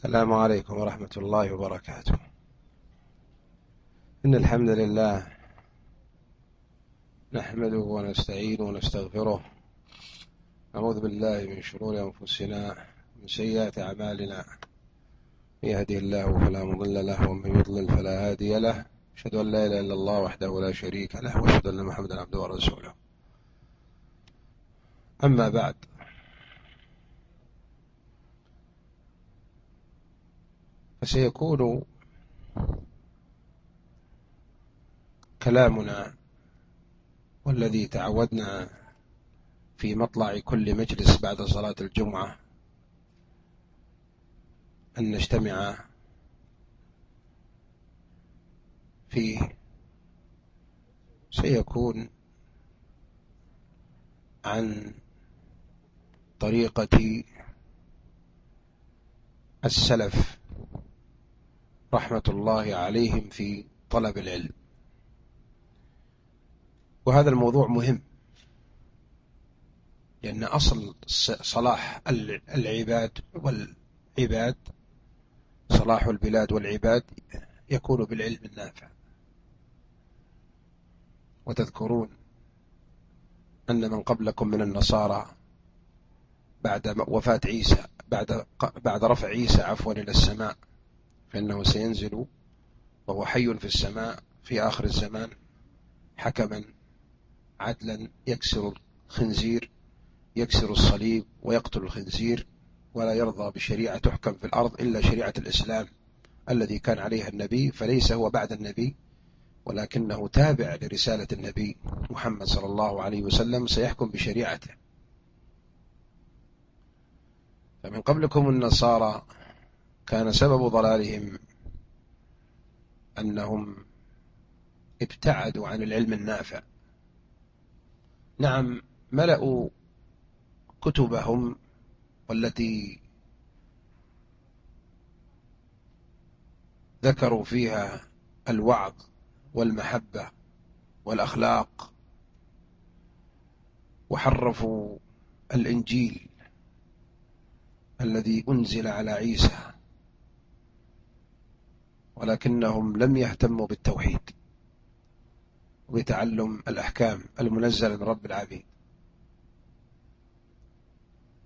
السلام عليكم ورحمة الله وبركاته. إن الحمد لله نحمده ونستعينه ونستغفره. نعوذ بالله من شرور أنفسنا من سيئات أعمالنا. من يهدي الله فلا مضل له ومن يضلل فلا هادي له. أشهد أن لا إله إلا الله وحده لا شريك له وأشهد أن محمدا عبده ورسوله. أما بعد فسيكون كلامنا والذي تعودنا في مطلع كل مجلس بعد صلاة الجمعة أن نجتمع فيه سيكون عن طريقة السلف رحمة الله عليهم في طلب العلم. وهذا الموضوع مهم لأن أصل صلاح العباد والعباد صلاح البلاد والعباد يكون بالعلم النافع. وتذكرون أن من قبلكم من النصارى بعد وفاة عيسى بعد بعد رفع عيسى عفوا إلى السماء فإنه سينزل وهو حي في السماء في آخر الزمان حكما عدلا يكسر الخنزير يكسر الصليب ويقتل الخنزير ولا يرضى بشريعة تحكم في الأرض إلا شريعة الإسلام الذي كان عليها النبي فليس هو بعد النبي ولكنه تابع لرسالة النبي محمد صلى الله عليه وسلم سيحكم بشريعته. فمن قبلكم النصارى كان سبب ضلالهم أنهم ابتعدوا عن العلم النافع. نعم ملأوا كتبهم والتي ذكروا فيها الوعظ والمحبة والأخلاق وحرفوا الإنجيل الذي أنزل على عيسى. ولكنهم لم يهتموا بالتوحيد وبتعلم الأحكام المنزلة من رب العبيد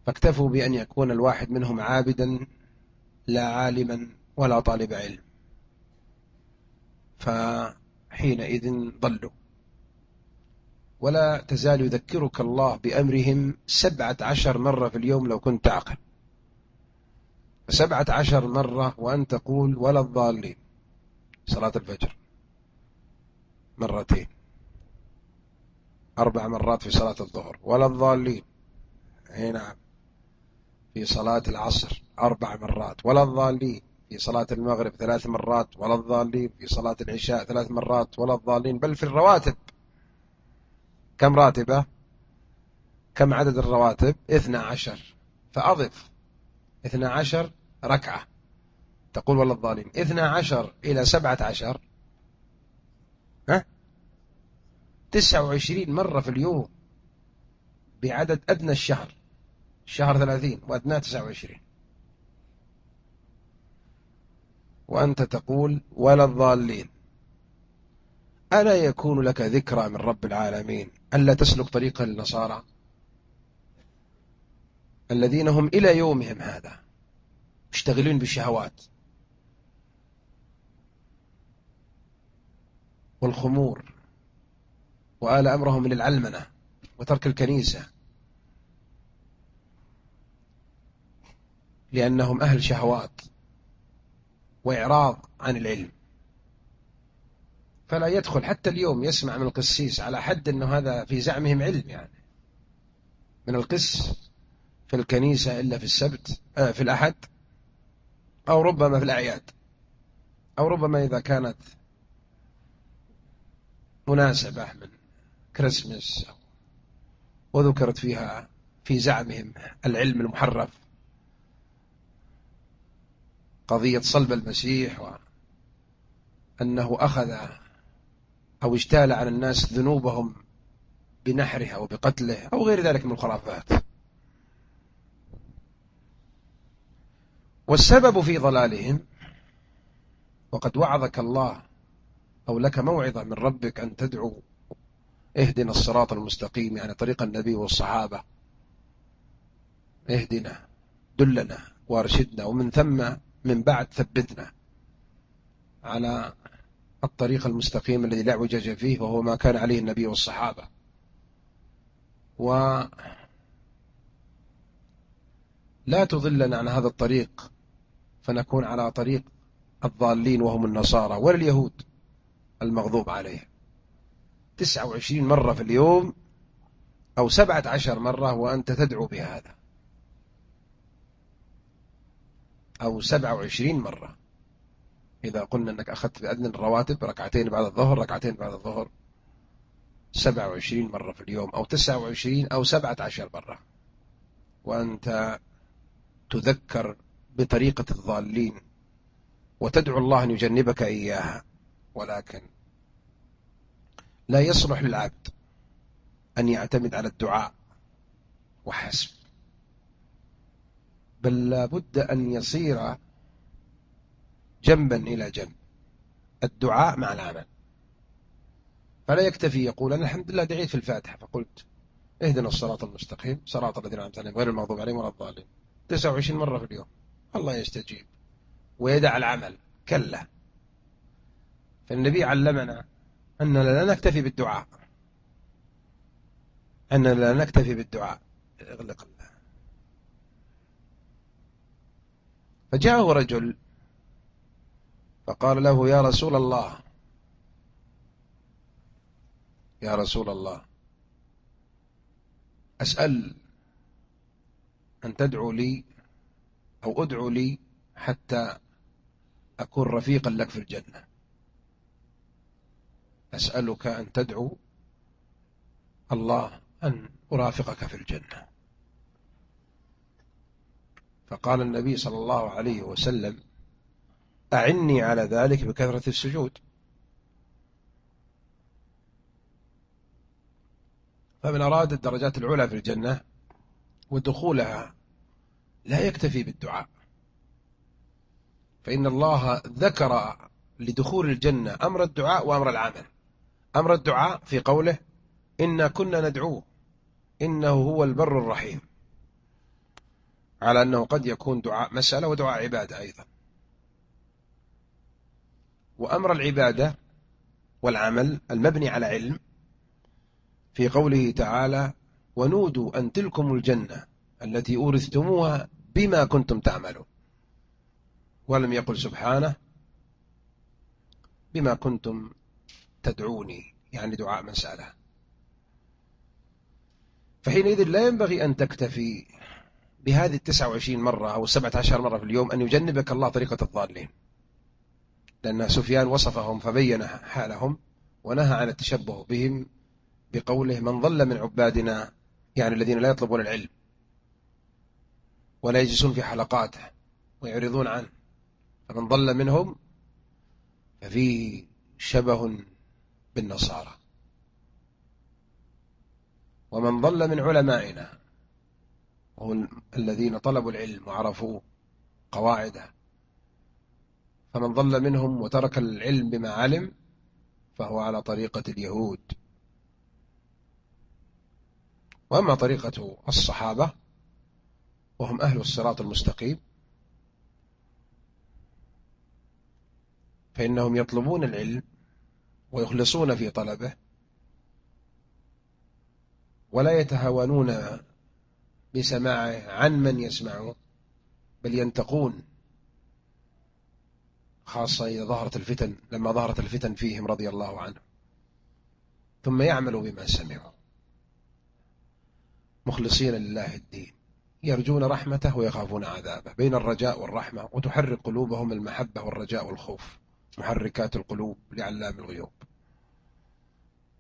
فاكتفوا بأن يكون الواحد منهم عابدا لا عالما ولا طالب علم. فحينئذ ضلوا. ولا تزال يذكرك الله بأمرهم سبعة عشر مرة في اليوم لو كنت تعقل سبعة عشر مرة وأن تقول ولا الضالين. صلاة الفجر. مرتين. أربع مرات في صلاة الظهر. ولا الضالين. أي نعم في صلاة العصر أربع مرات. ولا الضالين في صلاة المغرب ثلاث مرات. ولا الضالين في صلاة العشاء ثلاث مرات. ولا الضالين بل في الرواتب. كم راتبة؟ كم عدد الرواتب؟ اثنى عشر. فأضف. اثنى عشر ركعة. تقول ولا الضالين اثنى عشر إلى سبعة عشر. ها؟ تسعة وعشرين مرة في اليوم بعدد أدنى الشهر الشهر ثلاثين وأدنى تسعة وعشرين. وأنت تقول ولا الضالين. ألا يكون لك ذكرى من رب العالمين ألا تسلك طريق النصارى الذين هم إلى يومهم هذا مشتغلين بالشهوات. والخمور وآل أمرهم من العلمنة وترك الكنيسة لأنهم أهل شهوات وإعراض عن العلم. فلا يدخل حتى اليوم يسمع من القسيس على حد أنه هذا في زعمهم علم يعني. من القس في الكنيسة إلا في السبت آه في الأحد أو ربما في الأعياد أو ربما إذا كانت مناسبة من كريسمس وذكرت فيها في زعمهم العلم المحرف. قضية صلب المسيح وأنه أخذ أو اجتال على الناس ذنوبهم بنحره أو بقتله أو غير ذلك من الخرافات. والسبب في ضلالهم وقد وعظك الله أو لك موعظة من ربك أن تدعو اهدنا الصراط المستقيم يعني طريق النبي والصحابة. اهدنا دلنا وارشدنا ومن ثم من بعد ثبتنا على الطريق المستقيم الذي لا اعوجاج فيه وهو ما كان عليه النبي والصحابة. و لا تضلنا عن هذا الطريق فنكون على طريق الضالين وهم النصارى ولا اليهود المغضوب عليهم تسعة وعشرين مرة في اليوم أو سبعة عشر مرة وأنت تدعو بهذا. أو سبعة وعشرين مرة. إذا قلنا أنك أخذت بأذن الرواتب ركعتين بعد الظهر ركعتين بعد الظهر. سبعة وعشرين مرة في اليوم أو تسعة وعشرين أو سبعة عشر مرة. وأنت تذكر بطريقة الضالين. وتدعو الله أن يجنبك إياها. ولكن لا يصلح للعبد أن يعتمد على الدعاء وحسب. بل لابد أن يصير جنبا إلى جنب. الدعاء مع العمل. فلا يكتفي يقول أنا الحمد لله دعيت في الفاتحة. فقلت اهدنا الصراط المستقيم. صراط الذين أنعمت عليهم غير المغضوب عليهم ولا الضالين. 29 مرة في اليوم. الله يستجيب. ويدع العمل. كلا. فالنبي علمنا أننا لا نكتفي بالدعاء. أننا لا نكتفي بالدعاء. اغلق الله. فجاءه رجل فقال له يا رسول الله. يا رسول الله. أسأل أن تدعو لي أو أدعو لي حتى أكون رفيقا لك في الجنة. أسألك أن تدعو الله أن أرافقك في الجنة. فقال النبي صلى الله عليه وسلم أعني على ذلك بكثرة السجود. فمن أراد الدرجات العلى في الجنة ودخولها لا يكتفي بالدعاء. فإن الله ذكر لدخول الجنة أمر الدعاء وأمر العمل. أمر الدعاء في قوله إنا كنا ندعوه إنه هو البر الرحيم. على أنه قد يكون دعاء مسألة ودعاء عبادة أيضا. وأمر العبادة والعمل المبني على علم في قوله تعالى ونودوا أن تلكم الجنة التي أورثتموها بما كنتم تعملون. ولم يقل سبحانه بما كنتم تدعوني يعني دعاء من سأله. فحينئذ لا ينبغي أن تكتفي بهذه التسعة وعشرين مرة أو السبعة عشر مرة في اليوم أن يجنبك الله طريقة الضالين. لأن سفيان وصفهم فبين حالهم ونهى عن التشبه بهم بقوله من ضل من عبادنا يعني الذين لا يطلبون العلم ولا يجلسون في حلقاته ويعرضون عنه. فمن ضل منهم ففيه شبه بالنصارى. ومن ضل من علمائنا وهم الذين طلبوا العلم وعرفوا قواعده. فمن ضل منهم وترك العلم بما علم فهو على طريقة اليهود. وأما طريقة الصحابة وهم أهل الصراط المستقيم فإنهم يطلبون العلم ويخلصون في طلبه. ولا يتهاونون بسماعه عن من يسمعه بل ينتقون خاصة إذا ظهرت الفتن لما ظهرت الفتن فيهم رضي الله عنهم. ثم يعملوا بما سمعوا. مخلصين لله الدين. يرجون رحمته ويخافون عذابه. بين الرجاء والرحمة وتحرك قلوبهم المحبة والرجاء والخوف. محركات القلوب لعلام الغيوب.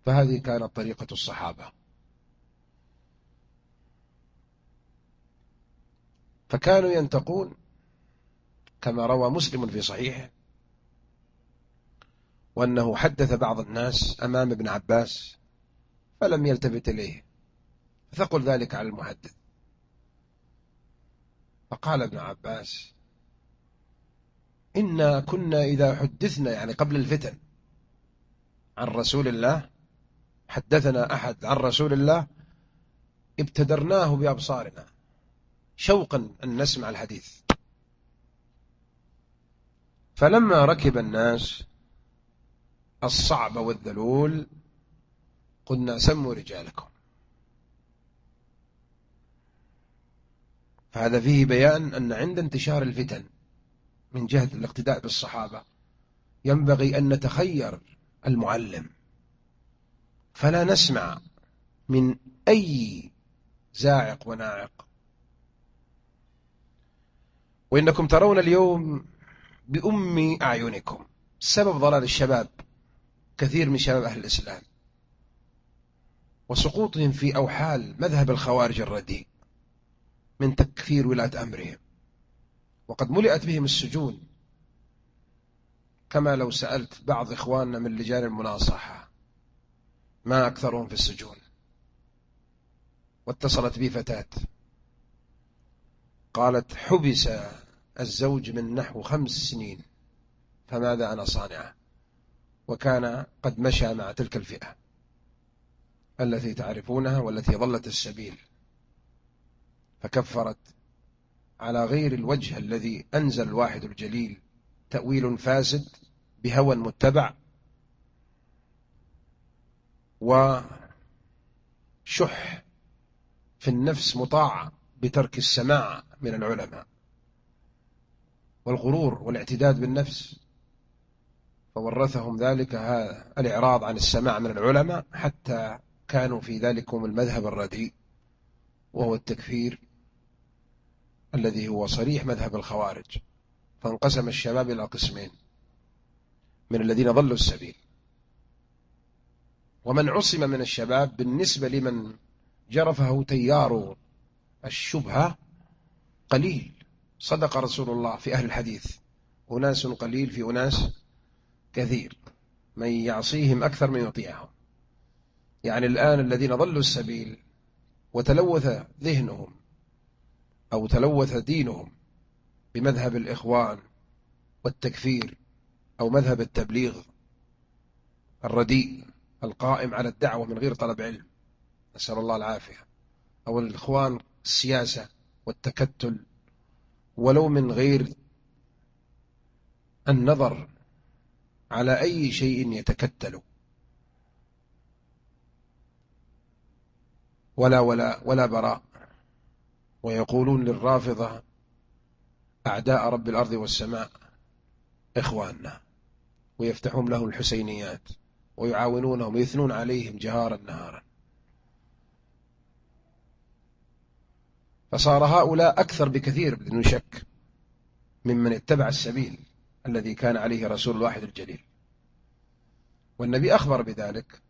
فهذه كانت طريقة الصحابة. فكانوا ينتقون كما روى مسلم في صحيحه وأنه حدث بعض الناس أمام ابن عباس فلم يلتفت إليه فقل ذلك على المحدث. فقال ابن عباس إنا كنا إذا حدثنا يعني قبل الفتن عن رسول الله حدثنا أحد عن رسول الله ابتدرناه بأبصارنا شوقا أن نسمع الحديث. فلما ركب الناس الصعب والذلول قلنا سموا رجالكم. فهذا فيه بيان أن عند انتشار الفتن من جهة الاقتداء بالصحابة ينبغي أن نتخير المعلم. فلا نسمع من أي زاعق وناعق. وإنكم ترون اليوم بأم أعينكم سبب ضلال الشباب كثير من شباب أهل الإسلام. وسقوطهم في أوحال مذهب الخوارج الرديء من تكفير ولاة أمرهم. وقد ملئت بهم السجون. كما لو سألت بعض إخواننا من لجان المناصحة ما أكثرهم في السجون. واتصلت بي فتاة. قالت حبس الزوج من نحو خمس سنين فماذا أنا صانعة؟ وكان قد مشى مع تلك الفئة التي تعرفونها والتي ظلت السبيل. فكفرت على غير الوجه الذي أنزل الواحد الجليل تأويل فاسد بهوى متبع وشح في النفس مطاع بترك السماع من العلماء. والغرور والاعتداد بالنفس فورثهم ذلك الإعراض عن السماع من العلماء حتى كانوا في ذلكم المذهب الرديء وهو التكفير الذي هو صريح مذهب الخوارج. فانقسم الشباب إلى قسمين من الذين ضلوا السبيل. ومن عصم من الشباب بالنسبة لمن جرفه تيار الشبهة قليل. صدق رسول الله في أهل الحديث. أناس قليل في أناس كثير. من يعصيهم أكثر من يطيعهم. يعني الآن الذين ضلوا السبيل وتلوث ذهنهم أو تلوث دينهم بمذهب الإخوان والتكفير أو مذهب التبليغ الرديء. القائم على الدعوة من غير طلب علم. نسأل الله العافية. أو الإخوان السياسة والتكتل. ولو من غير النظر على أي شيء يتكتل. ولا ولا ولا براء. ويقولون للرافضة أعداء رب الأرض والسماء إخواننا. ويفتحون لهم الحسينيات. ويعاونونهم ويثنون عليهم جهارا نهارا. فصار هؤلاء أكثر بكثير بدون شك ممن اتبع السبيل الذي كان عليه رسول الواحد الجليل. والنبي أخبر بذلك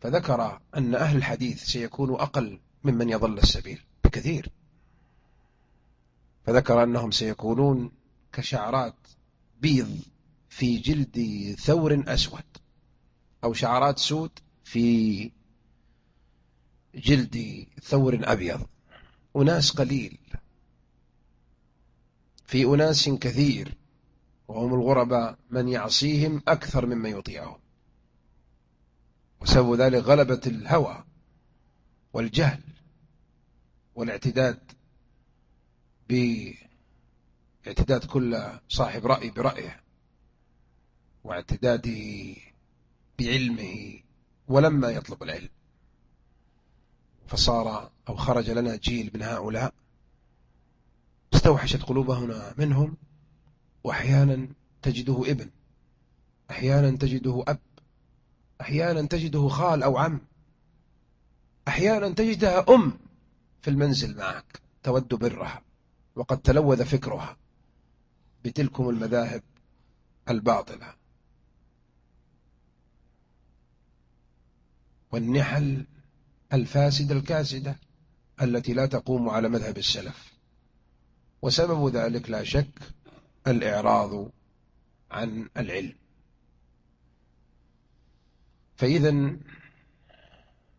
فذكر أن أهل الحديث سيكون أقل ممن يضل السبيل بكثير. فذكر أنهم سيكونون كشعرات بيض في جلد ثور أسود. أو شعرات سود في جلد ثور أبيض. أناس قليل. في أناس كثير. وهم الغرباء من يعصيهم أكثر ممن يطيعهم. وسبب ذلك غلبة الهوى والجهل والاعتداد باعتداد كل صاحب رأي برأيه واعتداده بعلمه ولما يطلب العلم. فصار أو خرج لنا جيل من هؤلاء استوحشت قلوبهنا منهم وأحيانا تجده ابن أحيانا تجده أب أحيانا تجده خال أو عم أحيانا تجدها أم في المنزل معك تود برها وقد تلوذ فكرها بتلكم المذاهب الباطلة. والنحل الفاسدة الكاسدة التي لا تقوم على مذهب السلف. وسبب ذلك لا شك الإعراض عن العلم. فإذا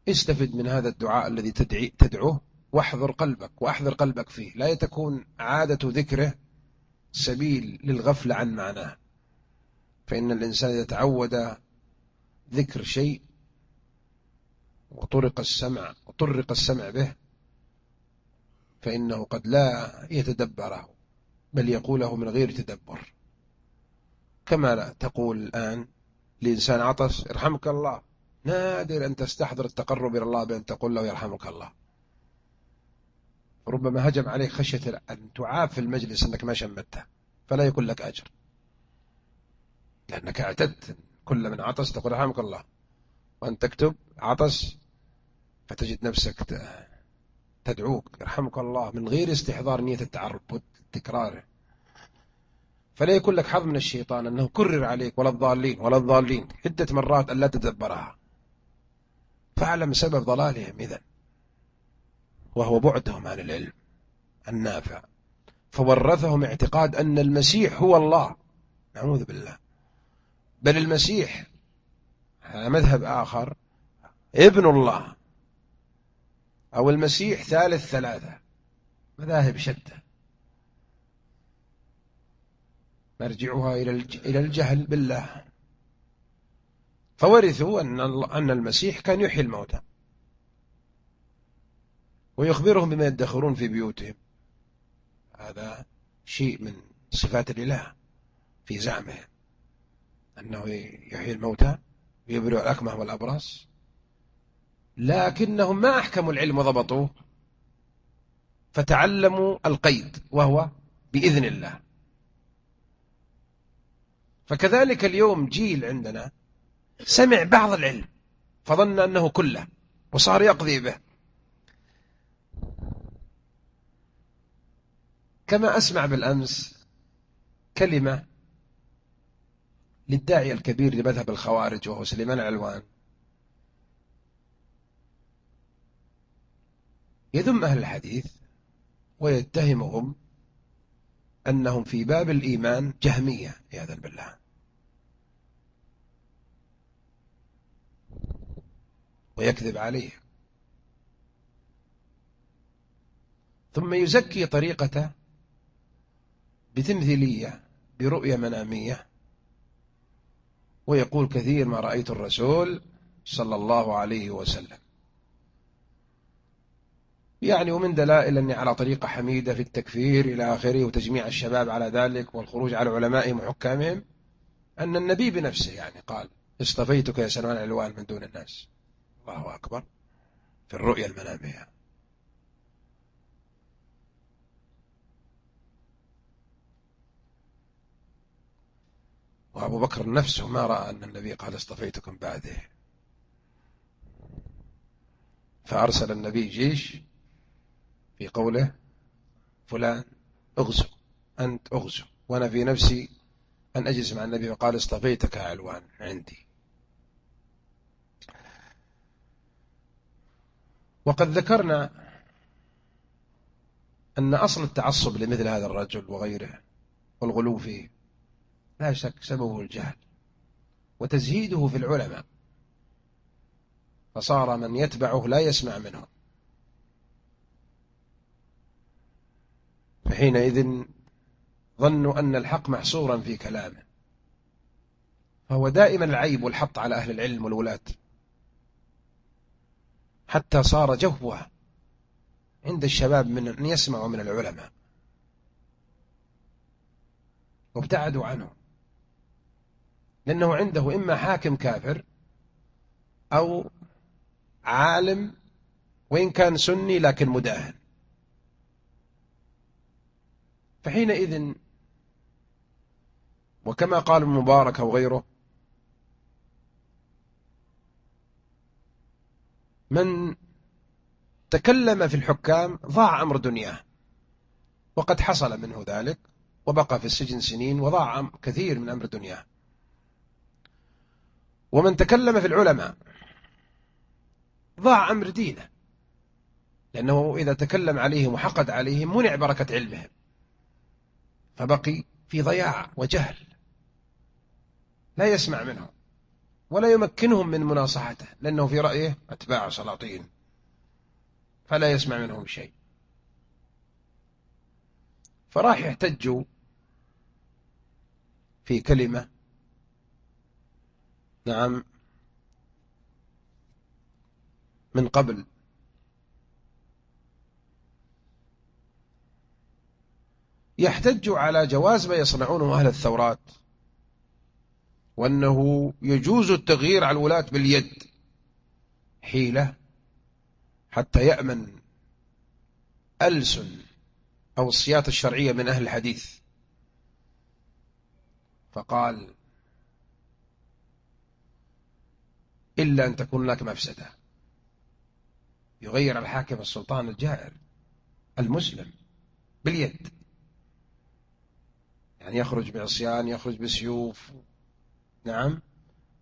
استفد من هذا الدعاء الذي تدعوه واحضر قلبك واحضر قلبك فيه. لا تكون عادة ذكره سبيل للغفلة عن معناه. فإن الإنسان إذا تعود ذكر شيء وطرق السمع وطرق السمع به فإنه قد لا يتدبره بل يقوله من غير تدبر. كما تقول الآن لإنسان عطس يرحمك الله. نادر أن تستحضر التقرب إلى الله بأن تقول له يرحمك الله. ربما هجم عليك خشية أن تعاب في المجلس أنك ما شمته فلا يكون لك أجر. لأنك اعتدت كل من عطس تقول رحمك الله. وأن تكتب عطس فتجد نفسك تدعوك يرحمك الله من غير استحضار نية التعرب وتكراره فلا يكون لك حظ من الشيطان أنه كرر عليك ولا الضالين ولا الضالين عدة مرات أن لا تدبرها فاعلم سبب ضلالهم إذن وهو بعدهم عن العلم النافع. فورثهم اعتقاد أن المسيح هو الله. نعوذ بالله. بل المسيح مذهب آخر ابن الله. أو المسيح ثالث ثلاثة. مذاهب شتى. مرجعها إلى الجهل بالله. فورثوا أن المسيح كان يحيي الموتى. ويخبرهم بما يدخرون في بيوتهم. هذا شيء من صفات الإله في زعمه. أنه يحيي الموتى ويبرئ الأكمه والأبرص لكنهم ما أحكموا العلم وضبطوه. فتعلموا القيد وهو بإذن الله. فكذلك اليوم جيل عندنا سمع بعض العلم فظن أنه كله وصار يقضي به. كما أسمع بالأمس كلمة للداعية الكبير لمذهب الخوارج وهو سليمان علوان يذم أهل الحديث ويتهمهم أنهم في باب الإيمان جهمية عياذا بالله. ويكذب عليه ثم يزكي طريقته بتمثيلية برؤية منامية. ويقول كثير ما رأيت الرسول صلى الله عليه وسلم. يعني ومن دلائل أني على طريقة حميدة في التكفير إلى آخره وتجميع الشباب على ذلك والخروج على علمائهم وحكامهم أن النبي بنفسه يعني قال اصطفيتك يا سلمان العلوان من دون الناس. الله أكبر. في الرؤية المنامية. وأبو بكر نفسه ما رأى أن النبي قال اصطفيتكم بعده. فأرسل النبي جيش في قوله فلان أغزو أنت أغزو وأنا في نفسي أن أجلس مع النبي وقال اصطفيتك علوان عندي. وقد ذكرنا أن أصل التعصب لمثل هذا الرجل وغيره والغلو فيه لا شك سببه الجهل وتزهيده في العلماء فصار من يتبعه لا يسمع منهم. فحينئذ ظنوا أن الحق محصورا في كلامه. فهو دائما العيب والحط على أهل العلم والولاة. حتى صار جهوة عند الشباب من أن يسمعوا من العلماء. وابتعدوا عنه. لأنه عنده إما حاكم كافر أو عالم وإن كان سني لكن مداهن. فحينئذ وكما قال المبارك وغيره من تكلم في الحكام ضاع أمر دنياه وقد حصل منه ذلك وبقى في السجن سنين وضاع كثير من أمر دنياه. ومن تكلم في العلماء ضاع أمر دينه لأنه إذا تكلم عليهم وحقد عليهم منع بركة علمهم. فبقي في ضياع وجهل. لا يسمع منهم ولا يمكنهم من مناصحته لأنه في رأيه أتباع سلاطين. فلا يسمع منهم شيء. فراح يحتجوا في كلمة. نعم. من قبل. يحتج على جواز ما يصنعونه أهل الثورات وأنه يجوز التغيير على الولاة باليد حيلة حتى يأمن ألسن أو الصياط الشرعية من أهل الحديث. فقال إلا أن تكون لك مفسدة. يغير الحاكم السلطان الجائر المسلم باليد. يعني يخرج بعصيان يخرج بسيوف. نعم.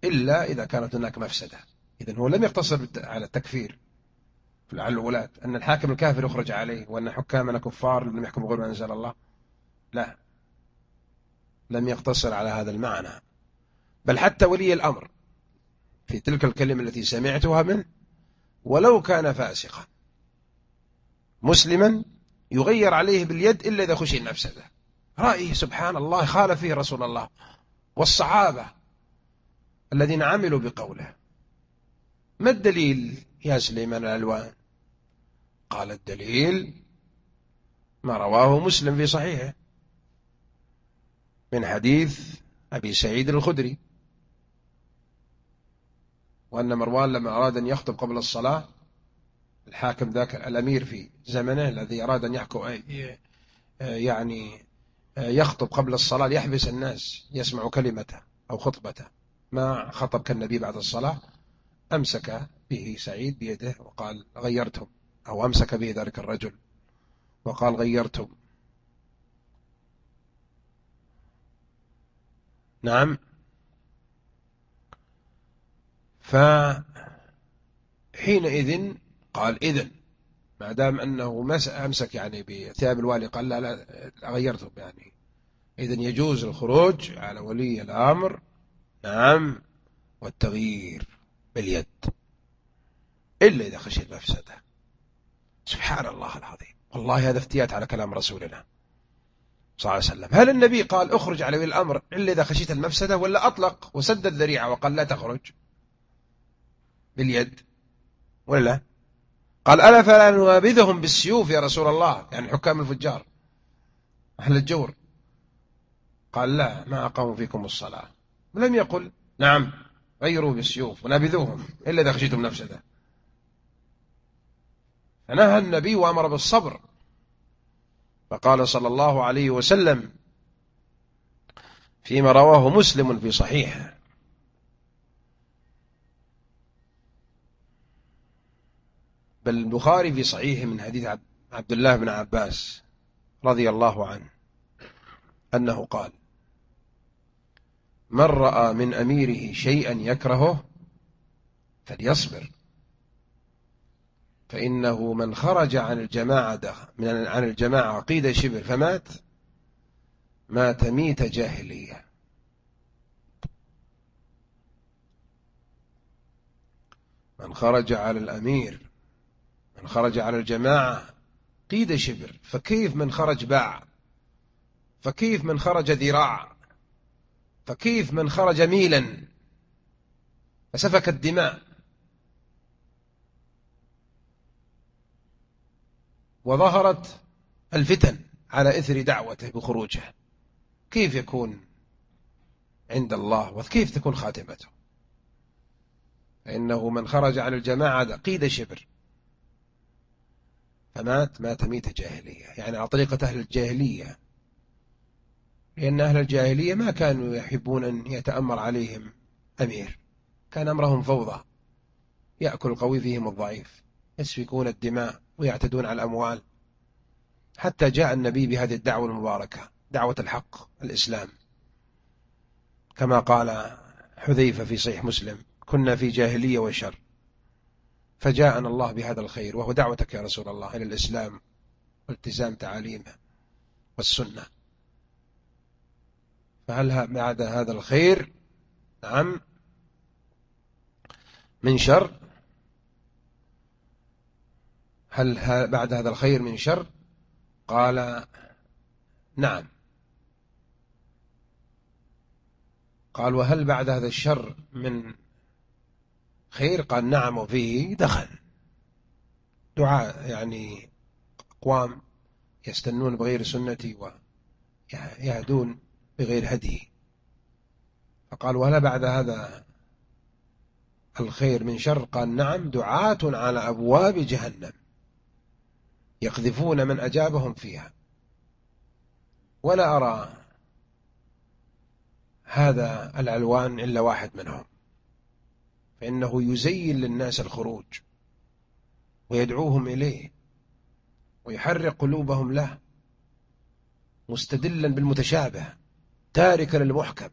إلا إذا كانت هناك مفسدة. إذن هو لم يقتصر على التكفير. على الولاة أن الحاكم الكافر يخرج عليه وأن حكامنا كفار لم يحكموا غير ما أنزل الله. لا. لم يقتصر على هذا المعنى. بل حتى ولي الأمر. في تلك الكلمة التي سمعتها منه. ولو كان فاسقا. مسلما يغير عليه باليد إلا إذا خشي المفسدة رأيه سبحان الله خالف فيه رسول الله والصحابة الذين عملوا بقوله. ما الدليل يا سليمان الألوان؟ قال الدليل ما رواه مسلم في صحيحه من حديث أبي سعيد الخدري وأن مروان لما أراد أن يخطب قبل الصلاة الحاكم ذاك الأمير في زمنه الذي أراد أن يحكم يعني يخطب قبل الصلاة ليحبس الناس يسمع كلمته أو خطبته. ما خطب كالنبي بعد الصلاة؟ أمسك به سعيد بيده وقال غيرتم أو أمسك به ذلك الرجل وقال غيرتم. نعم. فحينئذ قال إذن. ما دام أنه أمسك يعني بثياب الوالي قال لا لا غيرتم يعني. إذن يجوز الخروج على ولي الأمر. نعم. والتغيير باليد. إلا إذا خشي المفسدة. سبحان الله العظيم. والله هذا افتيات على كلام رسولنا صلى الله عليه وسلم. هل النبي قال اخرج على ولي الأمر إلا إذا خشيت المفسدة ولا أطلق وسد الذريعة وقال لا تخرج باليد ولا قال ألا فلا نوابذهم بالسيوف يا رسول الله؟ يعني حكام الفجار. أهل الجور. قال لا ما أقاموا فيكم الصلاة. لم يقل نعم غيروا بالسيوف ونابذوهم إلا إذا خشيتم نفسده فنهى النبي وأمر بالصبر. فقال صلى الله عليه وسلم فيما رواه مسلم في صحيحه. بل البخاري في صحيحه من حديث عبد الله بن عباس رضي الله عنه أنه قال من رأى من أميره شيئا يكرهه فليصبر فإنه من خرج عن الجماعة من عن الجماعة عقيدة شبر فمات مات ميت جاهلية. من خرج على الأمير من خرج على الجماعة قيد شبر فكيف من خرج باع؟ فكيف من خرج ذراع؟ فكيف من خرج ميلا؟ فسفك الدماء. وظهرت الفتن على إثر دعوته بخروجه. كيف يكون عند الله؟ وكيف تكون خاتمته؟ فإنه من خرج على الجماعة قيد شبر. فمات مات ميت جاهلية يعني على طريقة أهل الجاهلية. لأن أهل الجاهلية ما كانوا يحبون أن يتأمر عليهم أمير. كان أمرهم فوضى. يأكل القوي فيهم الضعيف يسفكون الدماء ويعتدون على الأموال. حتى جاء النبي بهذه الدعوة المباركة دعوة الحق الإسلام. كما قال حذيفة في صحيح مسلم كنا في جاهلية وشر. فجاءنا الله بهذا الخير وهو دعوتك يا رسول الله إلى الإسلام والتزام تعاليمه والسنة. فهل بعد هذا الخير؟ نعم. من شر؟ هل بعد هذا الخير من شر؟ قال نعم. قال وهل بعد هذا الشر من خير قال نعم وفيه دخل. دعاء يعني أقوام يستنون بغير سنتي ويهدون بغير هدي. فقال ولا بعد هذا الخير من شر قال نعم دعاة على أبواب جهنم يقذفون من أجابهم فيها. ولا أرى هذا العلوان إلا واحد منهم. فإنه يزين للناس الخروج ويدعوهم إليه ويحرق قلوبهم له مستدلا بالمتشابه تاركا للمحكم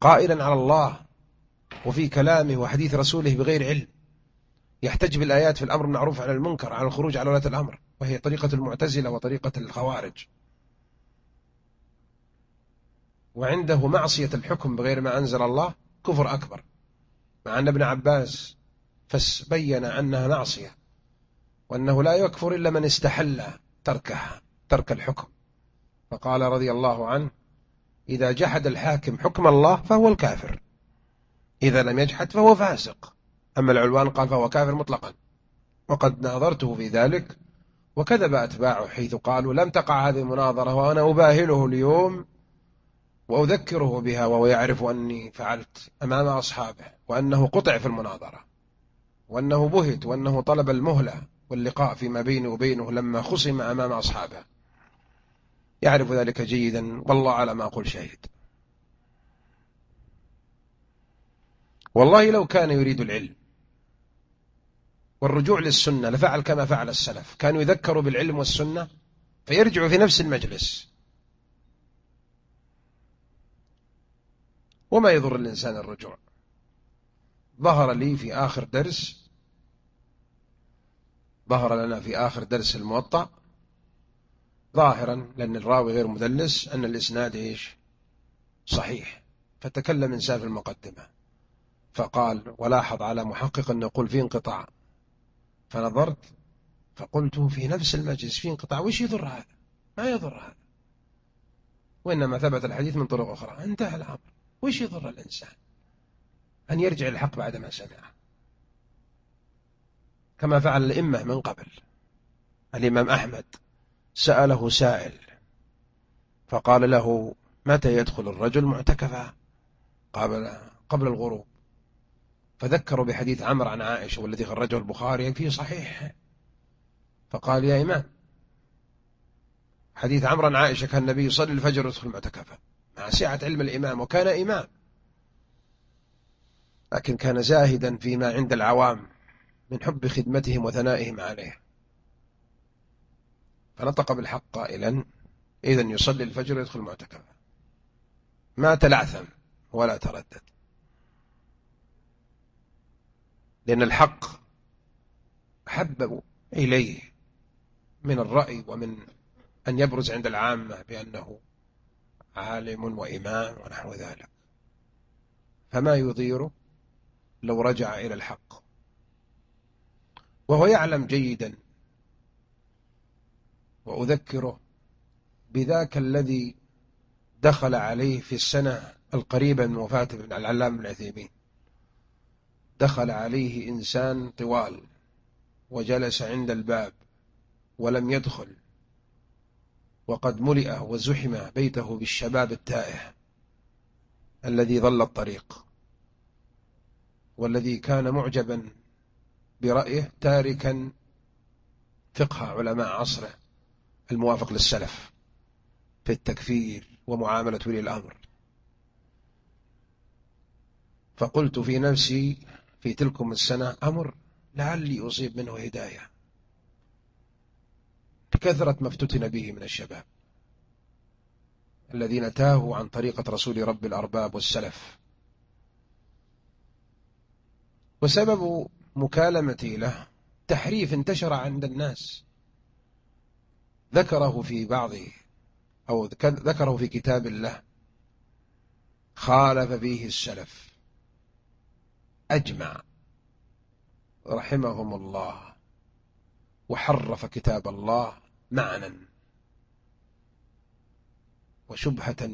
قائلا على الله وفي كلامه وحديث رسوله بغير علم. يحتج بالآيات في الأمر المعروف على المنكر على الخروج على ولاة الأمر وهي طريقة المعتزلة وطريقة الخوارج. وعنده معصية الحكم بغير ما أنزل الله كفر أكبر. مع أن ابن عباس فبين أنها معصية وأنه لا يكفر إلا من استحل تركها ترك الحكم. فقال رضي الله عنه إذا جحد الحاكم حكم الله فهو الكافر. إذا لم يجحد فهو فاسق. أما العلوان قال فهو كافر مطلقا. وقد ناظرته في ذلك وكذب أتباعه حيث قالوا لم تقع هذه المناظرة وأنا أباهله اليوم. وأذكره بها وهو يعرف أني فعلت أمام أصحابه وأنه قطع في المناظرة وأنه بهت وأنه طلب المهلة واللقاء فيما بيني وبينه لما خصم أمام أصحابه. يعرف ذلك جيدا والله على ما أقول شهيد والله لو كان يريد العلم والرجوع للسنة لفعل كما فعل السلف كانوا يذكروا بالعلم والسنة فيرجعوا في نفس المجلس. وما يضر الإنسان الرجوع. ظهر لي في آخر درس ظهر لنا في آخر درس الموطأ ظاهرا لأن الراوي غير مدلس أن الإسناد إيش؟ صحيح. فتكلم إنسان في المقدمة فقال ولاحظ على محقق أن يقول في انقطاع. فنظرت فقلت في نفس المجلس في انقطاع. وش يضر هذا ما يضر هذا وإنما ثبت الحديث من طرق أخرى. انتهى الأمر. وش يضر الإنسان؟ أن يرجع الحق بعد ما سمعه. كما فعل الإمة من قبل. الإمام أحمد سأله سائل فقال له متى يدخل الرجل معتكفا قبل قبل الغروب؟ فذكروا بحديث عمر عن عائشة والذي خرجه البخاري في صحيح. فقال يا إمام حديث عمر عن عائشة كان النبي يصلي الفجر ويدخل معتكفا مع سعة علم الإمام وكان إمام. لكن كان زاهدا فيما عند العوام من حب خدمتهم وثنائهم عليه. فنطق بالحق قائلا إذا يصلي الفجر ويدخل معتكفا ما تلعثم ولا تردد. لأن الحق حبب إليه من الرأي ومن أن يبرز عند العامة بأنه عالم وإمام ونحو ذلك. فما يضيره لو رجع إلى الحق. وهو يعلم جيدا. وأذكره بذاك الذي دخل عليه في السنة القريبة من وفاة ابن العلام بن عثيمين. دخل عليه إنسان طوال وجلس عند الباب ولم يدخل. وقد ملئ وزحم بيته بالشباب التائه الذي ظل الطريق والذي كان معجبا برأيه تاركا فقه علماء عصره الموافق للسلف في التكفير ومعاملة ولي الأمر. فقلت في نفسي في تلكم السنة أمر لعلي أصيب منه هداية. بكثرة ما افتتن به من الشباب الذين تاهوا عن طريقة رسول رب الأرباب والسلف. وسبب مكالمتي له تحريف انتشر عند الناس. ذكره في بعض أو ذكره في كتاب الله خالف فيه السلف. أجمع. رحمهم الله. وحرف كتاب الله معنى وشبهة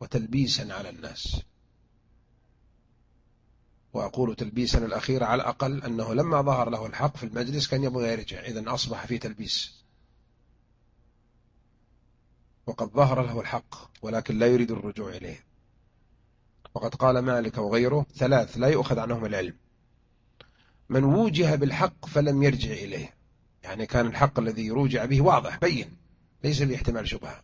وتلبيسا على الناس. وأقول تلبيسا الأخير على الأقل أنه لما ظهر له الحق في المجلس كان يبغى يرجع إذن أصبح في تلبيس. وقد ظهر له الحق ولكن لا يريد الرجوع إليه. وقد قال مالك وغيره ثلاث لا يؤخذ عنهم العلم. من وجه بالحق فلم يرجع إليه. يعني كان الحق الذي يروجع به واضح بين ليس باحتمال شبهة.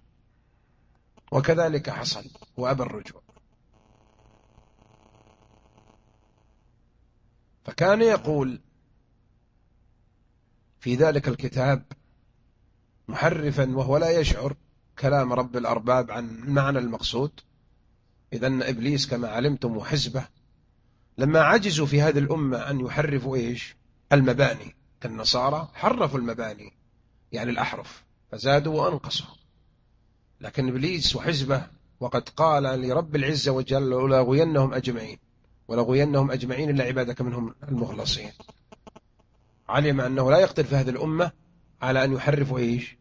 وكذلك حصل وأبى الرجوع. فكان يقول في ذلك الكتاب محرفا وهو لا يشعر كلام رب الأرباب عن معنى المقصود إذا إبليس كما علمتم وحزبه لما عجزوا في هذه الأمة أن يحرفوا إيش؟ المباني. كالنصارى حرفوا المباني يعني الأحرف فزادوا وأنقصوا. لكن إبليس وحزبه وقد قال لرب العزة وجل ولغوينهم أجمعين ولغوينهم أجمعين إلا عبادك منهم المخلصين. علم أنه لا يقدر في هذه الأمة على أن يحرفوا إيش؟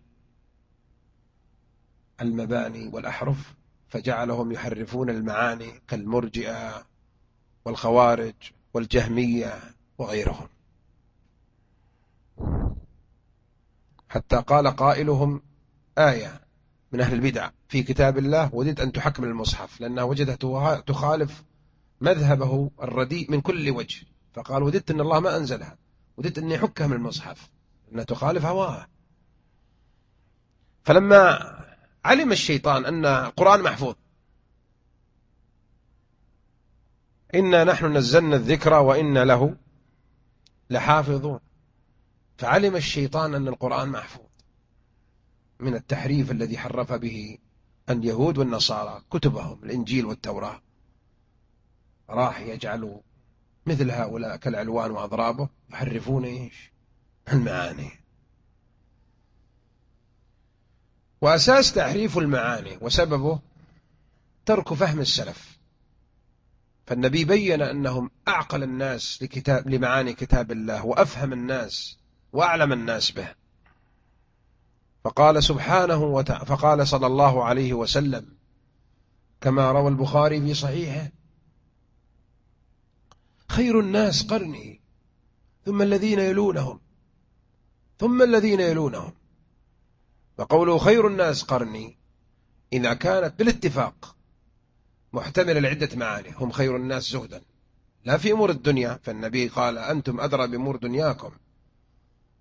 المباني والأحرف فجعلهم يحرفون المعاني كالمرجئة. والخوارج والجهمية وغيرهم. حتى قال قائلهم آية من أهل البدع في كتاب الله وددت أن تحكم المصحف لأنها وجدت تخالف مذهبه الرديء من كل وجه. فقال وددت أن الله ما أنزلها وددت أن يحكها من المصحف أنها تخالف هواه. فلما علم الشيطان أن القرآن محفوظ إنا نحن نزلنا الذكر وإنا له لحافظون. فعلم الشيطان أن القرآن محفوظ من التحريف الذي حرف به اليهود والنصارى كتبهم الإنجيل والتوراة. راح يجعلوا مثل هؤلاء كالعلوان وأضرابه يحرفون إيش؟ المعاني. وأساس تحريف المعاني وسببه ترك فهم السلف. فالنبي بين أنهم أعقل الناس لكتاب لمعاني كتاب الله وأفهم الناس وأعلم الناس به. فقال سبحانه وتعالى فقال صلى الله عليه وسلم كما روى البخاري في صحيحه خير الناس قرني ثم الذين يلونهم ثم الذين يلونهم. فقوله خير الناس قرني إذا كانت بالاتفاق محتملة لعدة معاني. هم خير الناس زهدا. لا في أمور الدنيا. فالنبي قال أنتم أدرى بأمور دنياكم.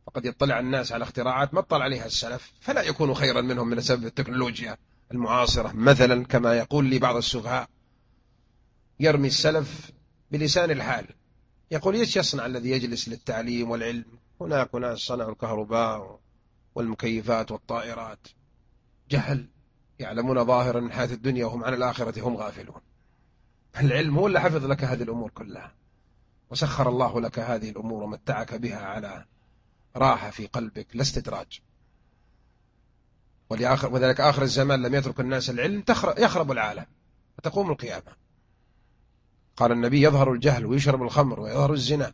فقد يطلع الناس على اختراعات ما اطلع عليها السلف. فلا يكونوا خيرا منهم من سبب التكنولوجيا المعاصرة. مثلا كما يقول لي بعض السفهاء يرمي السلف بلسان الحال. يقول إيش يصنع الذي يجلس للتعليم والعلم؟ هناك ناس صنعوا الكهرباء والمكيفات والطائرات. جهل. يعلمون ظاهرا من حياة الدنيا وهم عن الآخرة هم غافلون. العلم هو اللي حفظ لك هذه الأمور كلها. وسخر الله لك هذه الأمور ومتعك بها على راحة في قلبك لا استدراج. وذلك آخر الزمان لم يترك الناس العلم يخرب العالم. وتقوم القيامة. قال النبي يظهر الجهل ويشرب الخمر ويظهر الزنا.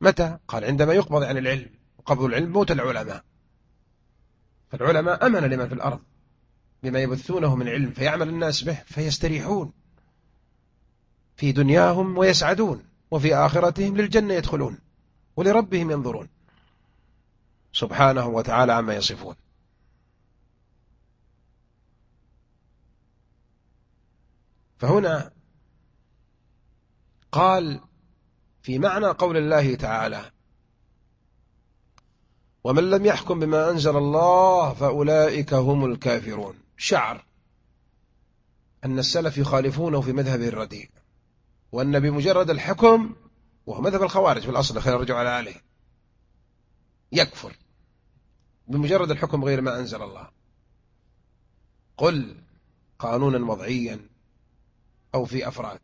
متى؟ قال عندما يقبض عن العلم. وقبض العلم موت العلماء. فالعلماء أمن لمن في الأرض. بما يبثونه من علم فيعمل الناس به فيستريحون. في دنياهم ويسعدون وفي آخرتهم للجنة يدخلون ولربهم ينظرون. سبحانه وتعالى عما يصفون. فهنا قال في معنى قول الله تعالى ومن لم يحكم بما أنزل الله فأولئك هم الكافرون. شعر. أن السلف يخالفونه في مذهبه الرديء وأن بمجرد الحكم وهو مذهب الخوارج في الأصل خير الرجوع على عليه يكفر بمجرد الحكم غير ما أنزل الله. قل قانونا وضعيا أو في أفراد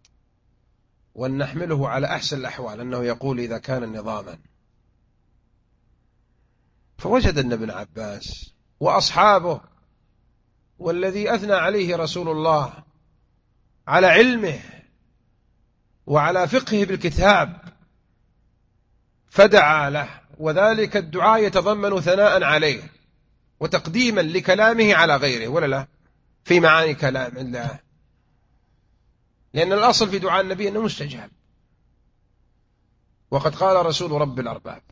ونحمله على أحسن الأحوال أنه يقول إذا كان نظاما. فوجد أن ابن عباس وأصحابه والذي أثنى عليه رسول الله على علمه وعلى فقهه بالكتاب فدعا له وذلك الدعاء يتضمن ثناء عليه وتقديما لكلامه على غيره ولا لا؟ في معاني كلام الله. لأن الأصل في دعاء النبي أنه مستجاب. وقد قال رسول رب الأرباب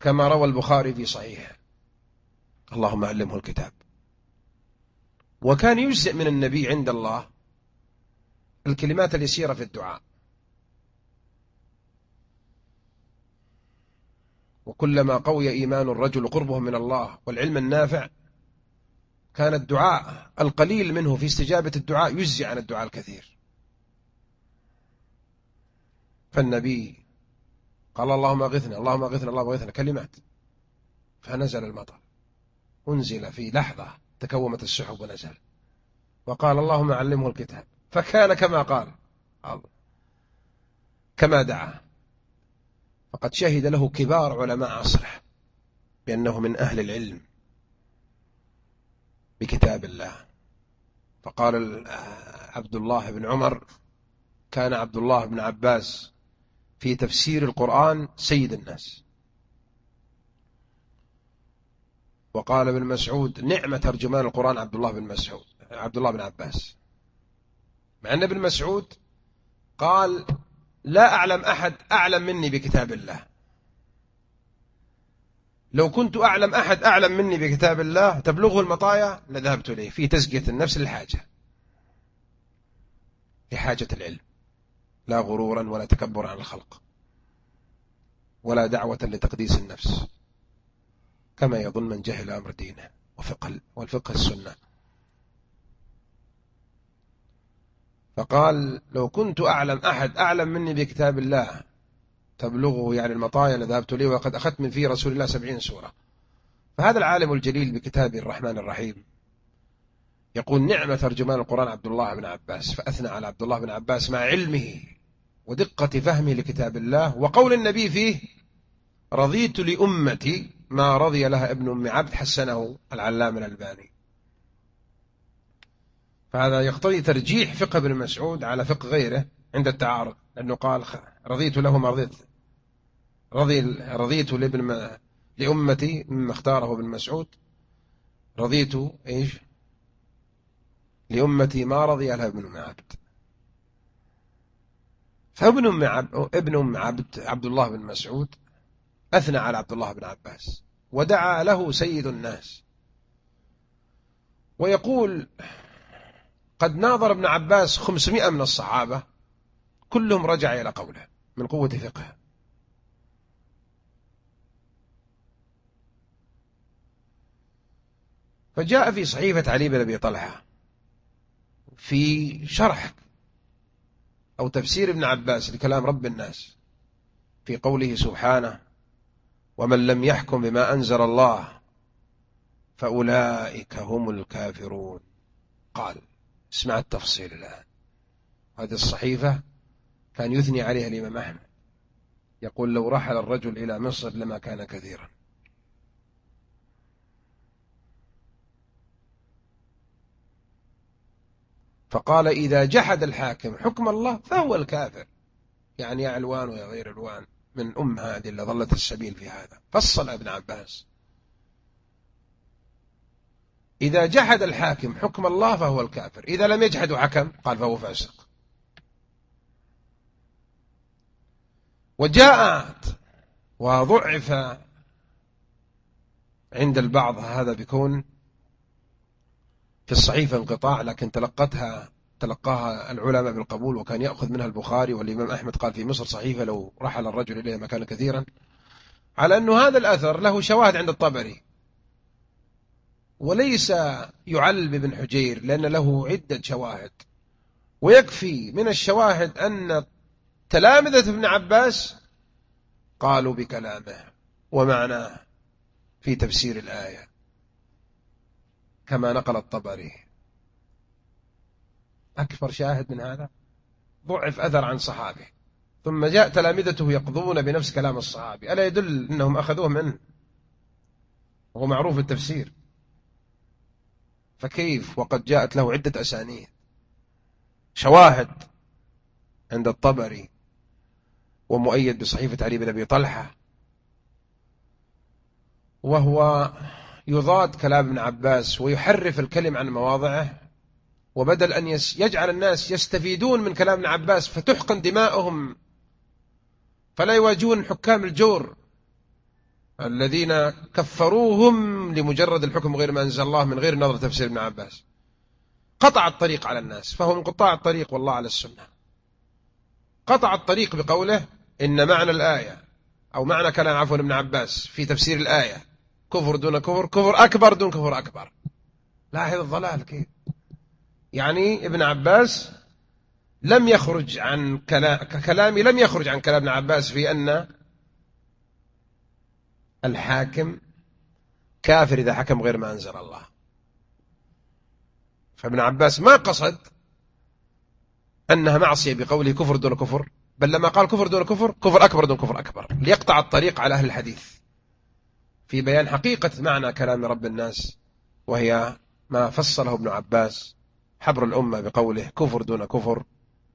كما روى البخاري في صحيحه. اللهم علمه الكتاب. وكان يجزئ من النبي عند الله الكلمات اليسيرة في الدعاء. وكلما قوي إيمان الرجل قربه من الله والعلم النافع كان الدعاء القليل منه في استجابة الدعاء يجزي عن الدعاء الكثير. فالنبي قال اللهم أغثنا اللهم أغثنا اللهم أغثنا كلمات فنزل المطر. أنزل في لحظة تكومت السحب ونزل وقال اللهم علمه الكتاب. فكان كما قال. كما دعا. فقد شهد له كبار علماء عصره بأنه من أهل العلم بكتاب الله. فقال عبد الله بن عمر كان عبد الله بن عباس في تفسير القرآن سيد الناس. وقال ابن مسعود نعمة ترجمان القرآن عبد الله بن مسعود عبد الله بن عباس. مع أن ابن مسعود قال لا أعلم أحد أعلم مني بكتاب الله. لو كنت أعلم أحد أعلم مني بكتاب الله تبلغه المطايا؟ لذهبت إليه في تزكية النفس للحاجة. لحاجة العلم. لا غرورا ولا تكبرا على الخلق. ولا دعوة لتقديس النفس. كما يظن من جهل أمر دينه وفقه والفقه السنة. فقال لو كنت أعلم أحد أعلم مني بكتاب الله. تبلغه يعني المطايا لذهبت لي وقد أخذت من فيه رسول الله سبعين سورة. فهذا العالم الجليل بكتاب الرحمن الرحيم. يقول نعمة ترجمان القرآن عبد الله بن عباس فأثنى على عبد الله بن عباس مع علمه ودقة فهمه لكتاب الله وقول النبي فيه رضيت لأمتي ما رضي لها ابن أم عبد حسنه العلام الألباني. فهذا يقتضي ترجيح فقه ابن مسعود على فقه غيره عند التعارض لأنه قال رضيت له ما رضيت. رضي رضيت لابن لأمتي مما اختاره ابن مسعود. رضيت إيش؟ لأمتي ما رضي لها ابن أم عبد. فابن أم عبد ابن أم عبد عبد الله بن مسعود أثنى على عبد الله بن عباس ودعا له سيد الناس. ويقول قد ناظر ابن عباس خمسمائة من الصحابة كلهم رجع إلى قوله من قوة فقهه فجاء في صحيفة علي بن أبي طلحة في شرح أو تفسير ابن عباس لكلام رب الناس في قوله سبحانه ومن لم يحكم بما أنزل الله فأولئك هم الكافرون. قال اسمع التفصيل الآن. هذه الصحيفة كان يثني عليها الإمام أحمد. يقول لو رحل الرجل إلى مصر لما كان كثيرا. فقال إذا جحد الحاكم حكم الله فهو الكافر. يعني يا علوان ويا غير علوان. من أم هذه اللي ظلت السبيل في هذا. فصل ابن عباس. إذا جحد الحاكم حكم الله فهو الكافر. إذا لم يجحد حكم قال فهو فاسق. وجاءت وضعف عند البعض هذا بيكون في الصحيفة انقطاع لكن تلقتها تلقاها العلماء بالقبول وكان يأخذ منها البخاري والإمام أحمد قال في مصر صحيفة لو رحل الرجل إليها مكانا كثيرا. على أن هذا الأثر له شواهد عند الطبري. وليس يعل بابن حجير لأن له عدة شواهد. ويكفي من الشواهد أن تلامذة ابن عباس قالوا بكلامه ومعناه في تفسير الآية كما نقل الطبري. أكثر شاهد من هذا؟ ضعف أثر عن صحابي ثم جاء تلامذته يقضون بنفس كلام الصحابي. ألا يدل أنهم أخذوه منه وهو معروف التفسير. فكيف وقد جاءت له عدة أسانيد؟ شواهد عند الطبري ومؤيد بصحيفة علي بن أبي طلحة وهو يضاد كلام ابن عباس ويحرف الكلم عن مواضعه وبدل أن يجعل الناس يستفيدون من كلام ابن عباس فتحقن دماؤهم فلا يواجهون حكام الجور الذين كفروهم لمجرد الحكم غير ما أنزل الله من غير نظر تفسير ابن عباس. قطع الطريق على الناس فهو من قطاع الطريق والله على السنة. قطع الطريق بقوله إن معنى الآية أو معنى كلام عفوا ابن عباس في تفسير الآية كفر دون كفر كفر أكبر دون كفر أكبر. لاحظ الضلال كيف؟ يعني ابن عباس لم يخرج عن كلامي لم يخرج عن كلام ابن عباس في أن الحاكم كافر إذا حكم غير ما أنزل الله. فابن عباس ما قصد أنها معصية بقوله كفر دون كفر بل لما قال كفر دون كفر كفر أكبر دون كفر أكبر. ليقطع الطريق على أهل الحديث في بيان حقيقة معنى كلام رب الناس وهي ما فصله ابن عباس حبر الأمة بقوله كفر دون كفر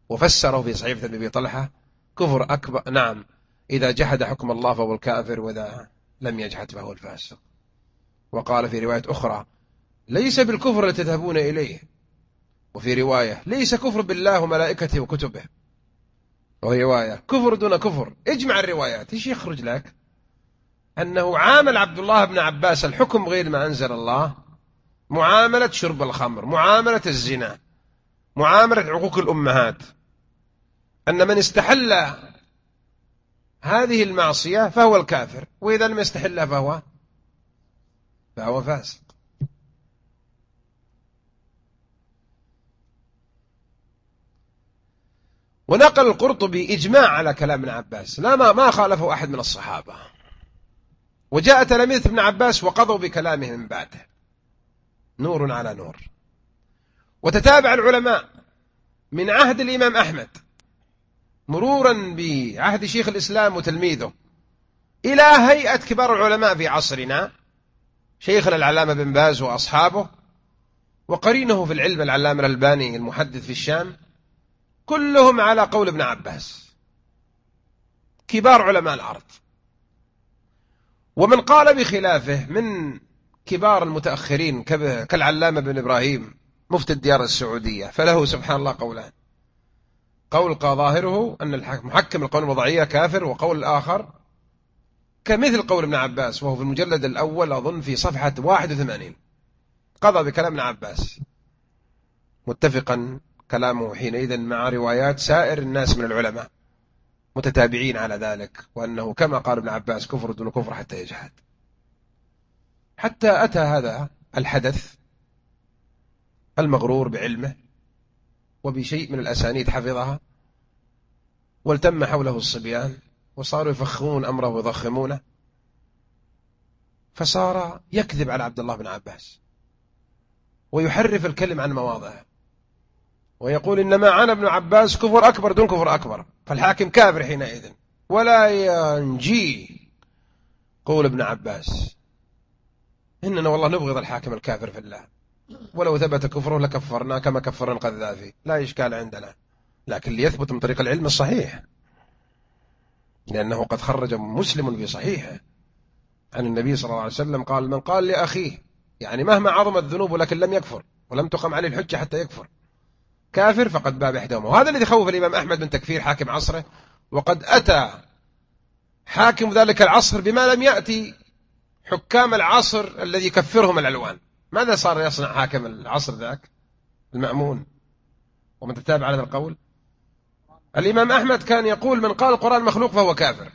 وفسره في صحيفة أبي طلحة كفر أكبر نعم إذا جحد حكم الله فهو الكافر وإذا لم يجحد فهو الفاسق. وقال في رواية أخرى ليس بالكفر الذي تذهبون إليه. وفي رواية ليس كفر بالله وملائكته وكتبه. وهي رواية كفر دون كفر. اجمع الروايات إيش يخرج لك؟ أنه عامل عبد الله بن عباس الحكم غير ما أنزل الله معاملة شرب الخمر معاملة الزنا معاملة عقوق الأمهات. أن من استحل هذه المعصية فهو الكافر وإذا لم يستحلها فهو فهو فاسق. ونقل القرطبي إجماع على كلام ابن عباس لا ما, ما خالفه أحد من الصحابة. وجاء تلاميذ ابن عباس وقضوا بكلامه من بعده. نور على نور. وتتابع العلماء من عهد الإمام أحمد مرورا بعهد شيخ الإسلام وتلميذه إلى هيئة كبار العلماء في عصرنا شيخنا العلامة بن باز وأصحابه وقرينه في العلم العلامة الألباني المحدث في الشام كلهم على قول ابن عباس. كبار علماء الأرض. ومن قال بخلافه من كبار المتأخرين كالعلامة بن إبراهيم مفتي الديار السعودية. فله سبحان الله قولان. قول ظاهره أن المحكم القول الوضعية كافر وقول الآخر كمثل قول ابن عباس وهو في المجلد الأول أظن في صفحة 81 قضى بكلام ابن عباس. متفقا كلامه حينئذ مع روايات سائر الناس من العلماء متتابعين على ذلك وأنه كما قال ابن عباس كفر دون كفر حتى يجحد. حتى أتى هذا الحدث المغرور بعلمه وبشيء من الأسانيد حفظها والتم حوله الصبيان وصاروا يفخمون أمره ويضخمونه فصار يكذب على عبد الله بن عباس ويحرف الكلم عن مواضعه ويقول إنما عانى ابن عباس كفر أكبر دون كفر أكبر فالحاكم كافر حينئذ ولا ينجي قول ابن عباس. إننا والله نبغض الحاكم الكافر في الله. ولو ثبت كفره لكفرنا كما كفرنا القذافي. لا إشكال عندنا. لكن ليثبت من طريق العلم الصحيح. لأنه قد خرج مسلم في صحيحه. عن النبي صلى الله عليه وسلم قال من قال لأخيه. يعني مهما عظمت ذنوبه لكن لم يكفر. ولم تقم عليه الحجة حتى يكفر. كافر فقد باب إحداهما. وهذا الذي خوف الإمام أحمد من تكفير حاكم عصره. وقد أتى حاكم ذلك العصر بما لم يأتي حكام العصر الذي يكفرهم الألوان. ماذا صار يصنع حاكم العصر ذاك؟ المأمون. ومن تتابع هذا القول؟ الإمام أحمد كان يقول من قال القرآن مخلوق فهو كافر.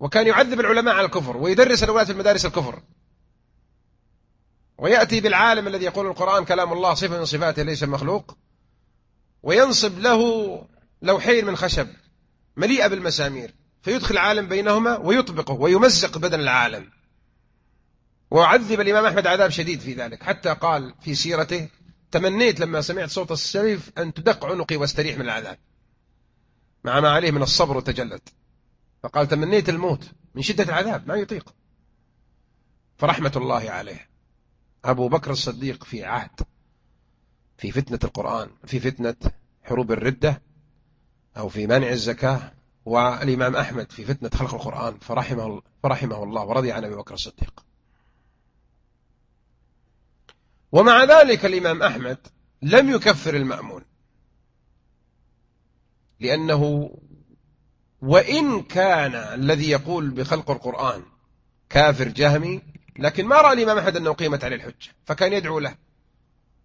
وكان يعذب العلماء على الكفر ويدرس الأولاد في المدارس الكفر. ويأتي بالعالم الذي يقول القرآن كلام الله صفة من صفاته ليس مخلوق. وينصب له لوحين من خشب مليئة بالمسامير. فيدخل العالم بينهما ويطبقه ويمزق بدن العالم. وعذب الإمام أحمد عذاب شديد في ذلك. حتى قال في سيرته تمنيت لما سمعت صوت السيف أن تدق عنقي واستريح من العذاب. مع ما عليه من الصبر وتجلد فقال تمنيت الموت من شدة العذاب ما يطيق. فرحمة الله عليه. أبو بكر الصديق في عهد في فتنة القرآن في فتنة حروب الردة أو في منع الزكاة والإمام أحمد في فتنة خلق القرآن فرحمه, فرحمه الله ورضي عن أبي بكر الصديق. ومع ذلك الإمام أحمد لم يكفر المأمون. لأنه وإن كان الذي يقول بخلق القرآن كافر جهمي لكن ما رأى الإمام أحد أنه قيمت عليه الحجة فكان يدعو له.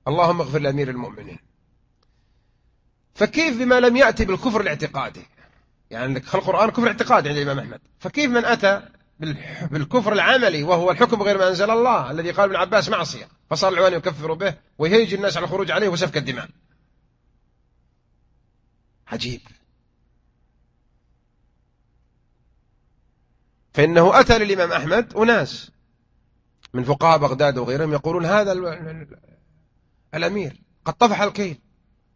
اللهم اغفر لأمير المؤمنين. فكيف بما لم يأتي بالكفر الاعتقادي يعني خلق القرآن كفر اعتقادي عند الإمام أحمد. فكيف من أتى بالكفر العملي وهو الحكم بغير ما أنزل الله الذي قال ابن عباس معصية فصار العوان يكفر به ويهيج الناس على الخروج عليه وسفك الدماء. عجيب. فإنه أتى للإمام أحمد أناس من فقهاء بغداد وغيرهم يقولون هذا الأمير قد طفح الكيل.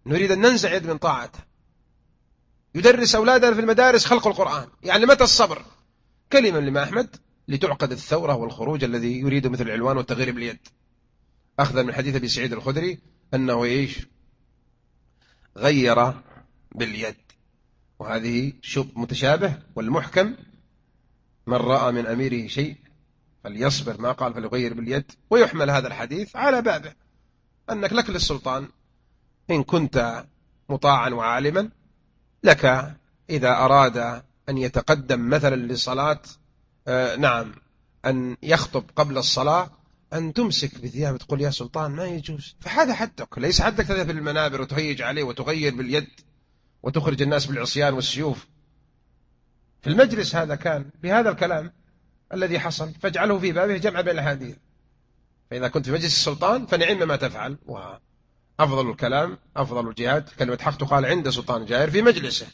نريد أن ننزع يد من طاعته. يدرس أولادنا في المدارس خلق القرآن. يعني متى الصبر؟ كلمة لما أحمد لتعقد الثورة والخروج الذي يريد مثل العلوان والتغيير باليد. أخذا من حديث أبي سعيد الخدري أنه إيش؟ غير باليد. وهذه شب متشابه والمحكم. من رأى من أميره شيء فليصبر ما قال فليغير باليد. ويحمل هذا الحديث على بابه. أنك لك للسلطان إن كنت مطاعا وعالما لك إذا أراد أن يتقدم مثلا للصلاة آه نعم أن يخطب قبل الصلاة أن تمسك بثياب تقول يا سلطان ما يجوز. فهذا حدك ليس حدك تذهب بالمنابر وتهيج عليه وتغير باليد وتخرج الناس بالعصيان والسيوف. في المجلس هذا كان بهذا الكلام الذي حصل فاجعله في بابه جمع بين الأحاديث. فإذا كنت في مجلس السلطان فنعم ما تفعل وأفضل الكلام أفضل الجهاد. كلمة حق تقال عند سلطان جائر في مجلسه.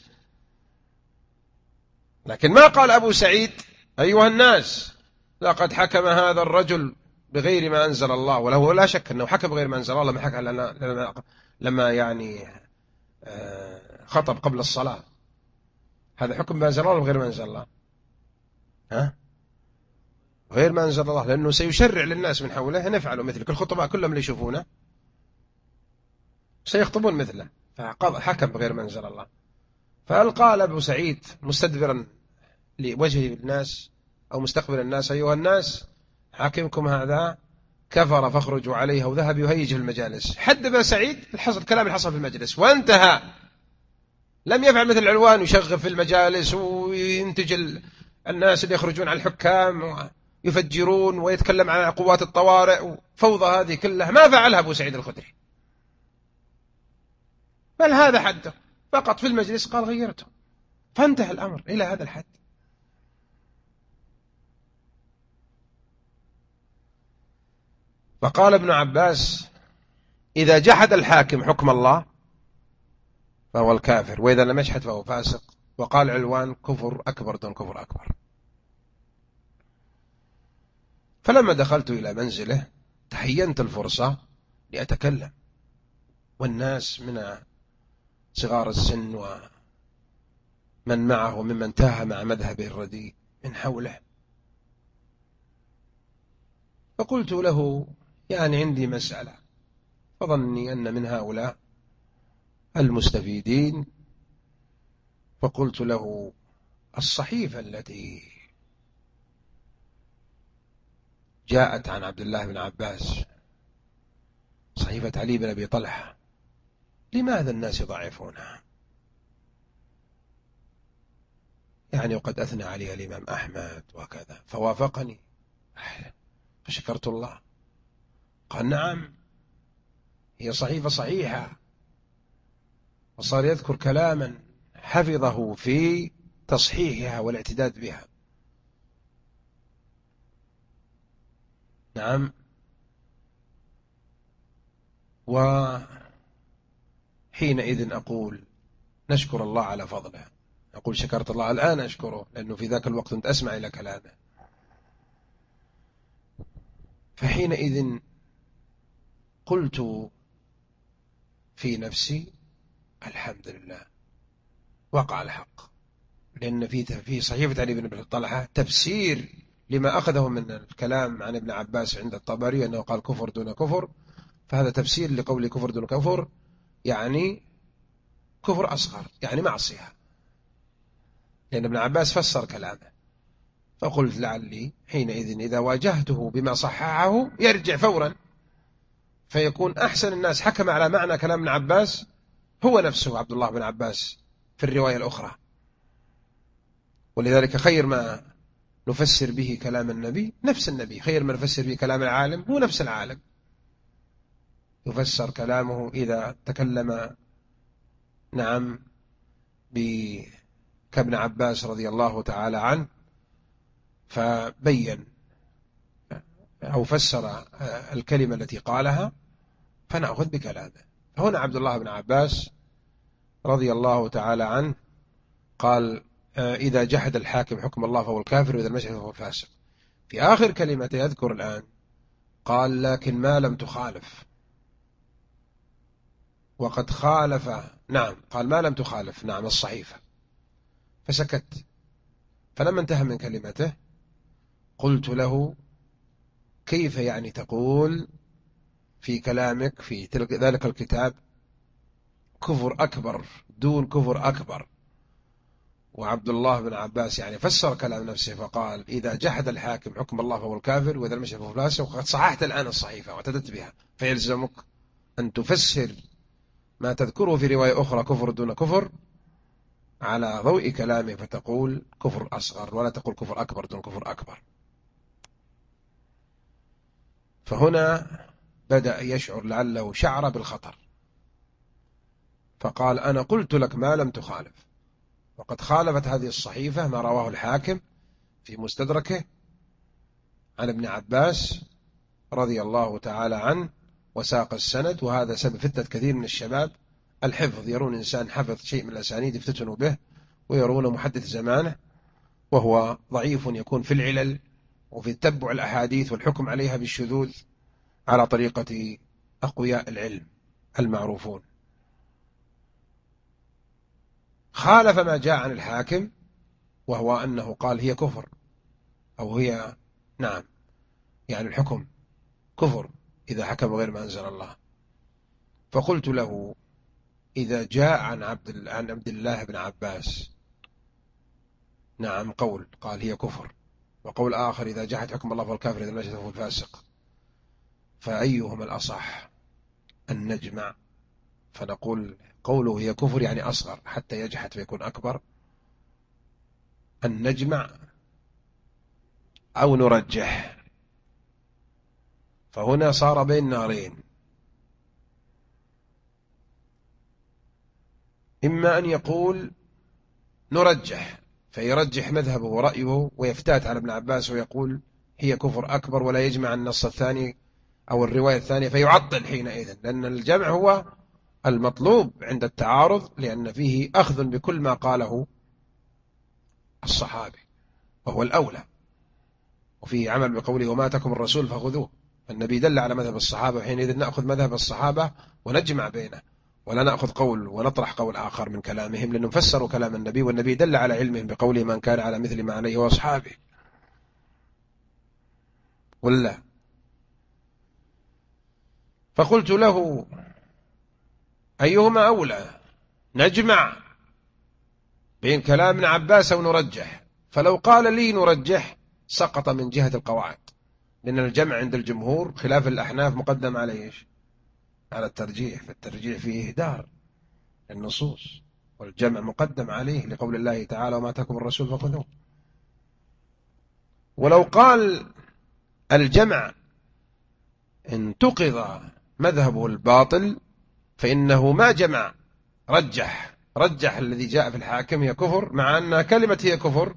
لكن ما قال أبو سعيد أيها الناس لقد حكم هذا الرجل بغير ما أنزل الله. وله لا شك أنه حكم بغير ما أنزل الله لما حكى لما, لما يعني آه، خطب قبل الصلاة. هذا حكم ما أنزل الله ولا ما أنزل الله. ها؟ غير ما أنزل الله لأنه سيشرع للناس من حوله أن يفعلوا مثلك الخطباء كلهم اللي يشوفونه. سيخطبون مثله. فحكم بغير ما أنزل الله. فهل قال أبو سعيد مستدبرا لوجه الناس أو مستقبل الناس. أيها الناس حاكمكم هذا كفر فاخرجوا عليه وذهب يهيج في المجالس. حد ابن سعيد الحصل الكلام اللي حصل في المجلس. وانتهى. لم يفعل مثل العلوان. يشغل في المجالس وينتج الناس اللي يخرجون على الحكام ويفجرون ويتكلم عن قوات الطوارئ وفوضى هذه كلها. ما فعلها أبو سعيد الخدري. بل هذا حده. فقط في المجلس قال غيرته. فانتهى الأمر إلى هذا الحد. فقال ابن عباس إذا جحد الحاكم حكم الله فهو الكافر. وإذا لم يشحد فهو فاسق. وقال علوان كفر أكبر دون كفر أكبر. فلما دخلت إلى منزله تحينت الفرصة لأتكلم. والناس من صغار السن ومن معه ممن تاه مع مذهبه الرديء من حوله. فقلت له يعني عندي مسألة فظني أن من هؤلاء المستفيدين. فقلت له الصحيفة التي جاءت عن عبد الله بن عباس صحيفة علي بن أبي طلحة لماذا الناس يضعفونها؟ يعني وقد أثنى عليها الإمام أحمد وكذا. فوافقني. فشكرت الله. قال نعم. هي صحيفة صحيحة. وصار يذكر كلاما حفظه في تصحيحها والاعتداد بها. نعم. وحينئذ أقول نشكر الله على فضله. أقول شكرت الله الآن أشكره لأنه في ذاك الوقت كنت أسمع إلى كلامه فحينئذ قلت في نفسي الحمد لله. وقع الحق. لأن في في صحيفة علي بن أبي طلحة تفسير لما أخذه من الكلام عن ابن عباس عند الطبري أنه قال كفر دون كفر. فهذا تفسير لقول كفر دون كفر. يعني كفر أصغر يعني معصية. لأن ابن عباس فسر كلامه. فقلت لعلي حينئذ إذا واجهته بما صححه يرجع فورا. فيكون أحسن الناس حكم على معنى كلام ابن عباس هو نفسه عبد الله بن عباس في الرواية الأخرى. ولذلك خير ما نفسر به كلام النبي نفس النبي خير ما نفسر به كلام العالم هو نفس العالم. يفسر كلامه إذا تكلم نعم كابن عباس رضي الله تعالى عنه فبين أو فسر الكلمة التي قالها فنأخذ بكلامه. هنا عبد الله بن عباس رضي الله تعالى عنه قال إذا جحد الحاكم حكم الله فهو الكافر وإذا المشهد فهو الفاسق. في آخر كلمة يذكر الآن قال لكن ما لم تخالف. وقد خالف. نعم. قال ما لم تخالف. نعم الصحيفة. فسكت. فلما انتهى من كلمته قلت له كيف يعني تقول في كلامك في ذلك الكتاب كفر أكبر دون كفر أكبر؟ وعبد الله بن عباس يعني فسر كلام نفسه فقال إذا جحد الحاكم حكم الله فهو الكافر وإذا المشي فهو وقد صححت الآن الصحيفة واعتدت بها. فيلزمك أن تفسر ما تذكره في رواية أخرى كفر دون كفر على ضوء كلامه فتقول كفر أصغر ولا تقول كفر أكبر دون كفر أكبر. فهنا بدأ يشعر لعله شعر بالخطر. فقال أنا قلت لك ما لم تخالف. وقد خالفت هذه الصحيفة ما رواه الحاكم في مستدركه عن ابن عباس رضي الله تعالى عنه وساق السند وهذا سبب فتنة كثير من الشباب. الحفظ يرون إنسان حفظ شيء من الأسانيد يفتتنوا به ويرون محدث زمانه وهو ضعيف يكون في العلل وفي تتبع الأحاديث والحكم عليها بالشذوذ على طريقة أقوياء العلم المعروفون. خالف ما جاء عن الحاكم وهو أنه قال هي كفر أو هي نعم يعني الحكم كفر. إذا حكم غير ما أنزل الله. فقلت له إذا جاء عن عبد عن عبد الله بن عباس. نعم قول قال هي كفر. وقول آخر إذا جحد حكم الله فالكافر إذا نجد الفاسق. فأيهما الأصح؟ أن نجمع. فنقول قوله هي كفر يعني أصغر حتى يجحد فيكون أكبر. أن نجمع أو نرجح. فهنا صار بين نارين. إما أن يقول نرجح فيرجح مذهبه ورأيه ويفتات على ابن عباس ويقول هي كفر أكبر ولا يجمع النص الثاني أو الرواية الثانية فيعطل حينئذ لأن الجمع هو المطلوب عند التعارض لأن فيه أخذ بكل ما قاله الصحابي وهو الأولى. وفيه عمل بقوله وما تكم الرسول فخذوه. النبي دل على مذهب الصحابة حينئذ نأخذ مذهب الصحابة ونجمع بينه ولا نأخذ قول ونطرح قول آخر من كلامهم لأنهم فسروا كلام النبي والنبي دل على علمهم بقوله من كان على مثل ما عليه وأصحابه. ولا فقلت له أيهما أولى؟ نجمع بين كلام ابن عباس أو نرجح فلو قال لي نرجح سقط من جهة القواعد. لأن الجمع عند الجمهور خلاف الأحناف مقدم على إيش؟ على الترجيح فالترجيح فيه إهدار النصوص والجمع مقدم عليه لقول الله تعالى وما تكم الرسول فخذوه. ولو قال الجمع انتقض مذهبه الباطل فإنه ما جمع رجح رجح الذي جاء في الحاكم هي كفر مع أن كلمة هي كفر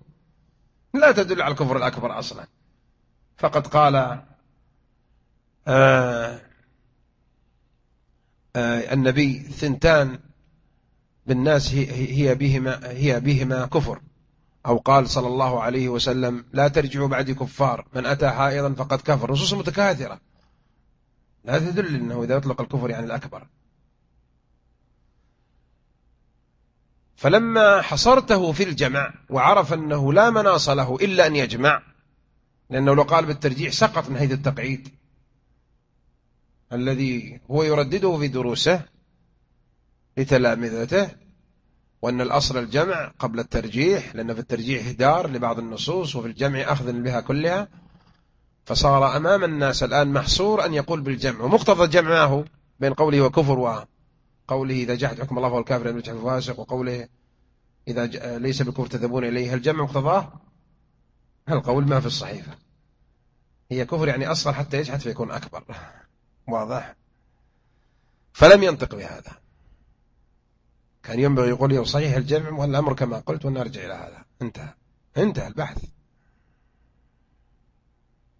لا تدل على الكفر الأكبر أصلا. فقد قال آه آه النبي ثنتان بالناس هي بهما هي بهما كفر. أو قال صلى الله عليه وسلم لا ترجعوا بعدي كفار من أتى حائضا فقد كفر. نصوص متكاثرة. لا تدل أنه إذا يطلق الكفر يعني الأكبر. فلما حصرته في الجمع وعرف أنه لا مناص له إلا أن يجمع لأنه لو قال بالترجيح سقط من حيث التقعيد. الذي هو يردده في دروسه لتلامذته وأن الأصل الجمع قبل الترجيح لأن في الترجيح إهدار لبعض النصوص وفي الجمع أخذ بها كلها. فصار أمام الناس الآن محصور أن يقول بالجمع. ومقتضى هو بين قوله وكفر وقوله إذا جحد حكم الله فهو الكافر لم يجحد فاسق وقوله إذا ليس بالكفر تذهبون إليه. الجمع مقتضاه؟ القول ما في الصحيفة هي كفر يعني أصغر حتى يجحد فيكون أكبر. واضح؟ فلم ينطق بهذا. كان ينبغي يقول له صحيح الجمع والأمر كما قلت ونرجع إلى هذا. انتهى. انتهى البحث.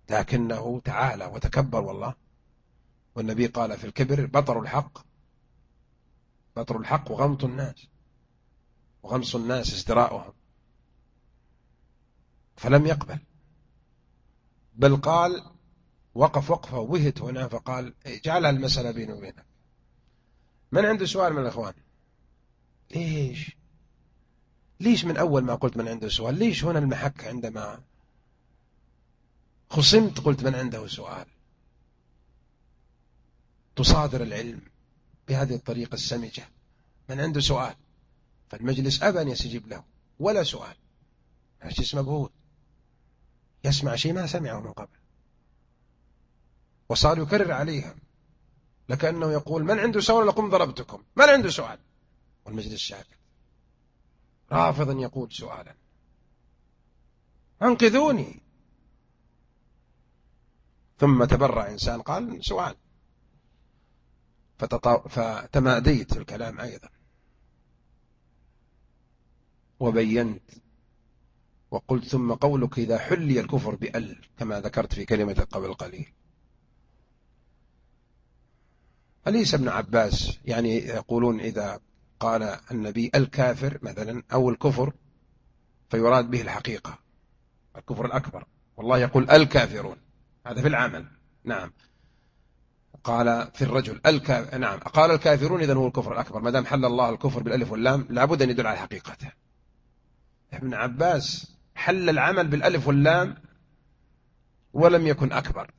لكنه تعالى وتكبر والله. والنبي قال في الكبر بطر الحق. بطر الحق وغمط الناس. وغمص الناس ازدراؤهم. فلم يقبل. بل قال وقف وقفة وهت هنا فقال جعلها المسألة بيني وبينك. من عنده سؤال من الأخوان؟ ليش؟ ليش من أول ما قلت من عنده سؤال؟ ليش هنا المحك عندما خصمت قلت من عنده سؤال؟ تصادر العلم بهذه الطريقة السمجة. من عنده سؤال؟ فالمجلس أبى أن يستجيب له ولا سؤال. هذا اسمه مبهوت يسمع شيء ما سمعه من قبل. وصار يكرر عليهم. لكأنه يقول من عنده سؤال لكم ضربتكم. من عنده سؤال؟ والمجلس ساكت رافضا يقول سؤالا. أنقذوني. ثم تبرع إنسان قال سؤال. فتماديت في الكلام أيضا. وبينت وقلت ثم قولك إذا حلي الكفر بأل كما ذكرت في كلمة قبل قليل أليس ابن عباس يعني يقولون إذا قال النبي الكافر مثلا أو الكفر فيراد به الحقيقة الكفر الأكبر. والله يقول الكافرون هذا في العمل. نعم. قال في الرجل الكا... نعم. قال الكافرون إذا هو الكفر الأكبر ما دام حل الله الكفر بالألف واللام لابد أن يدل على حقيقته. ابن عباس حل العمل بالألف واللام ولم يكن أكبر.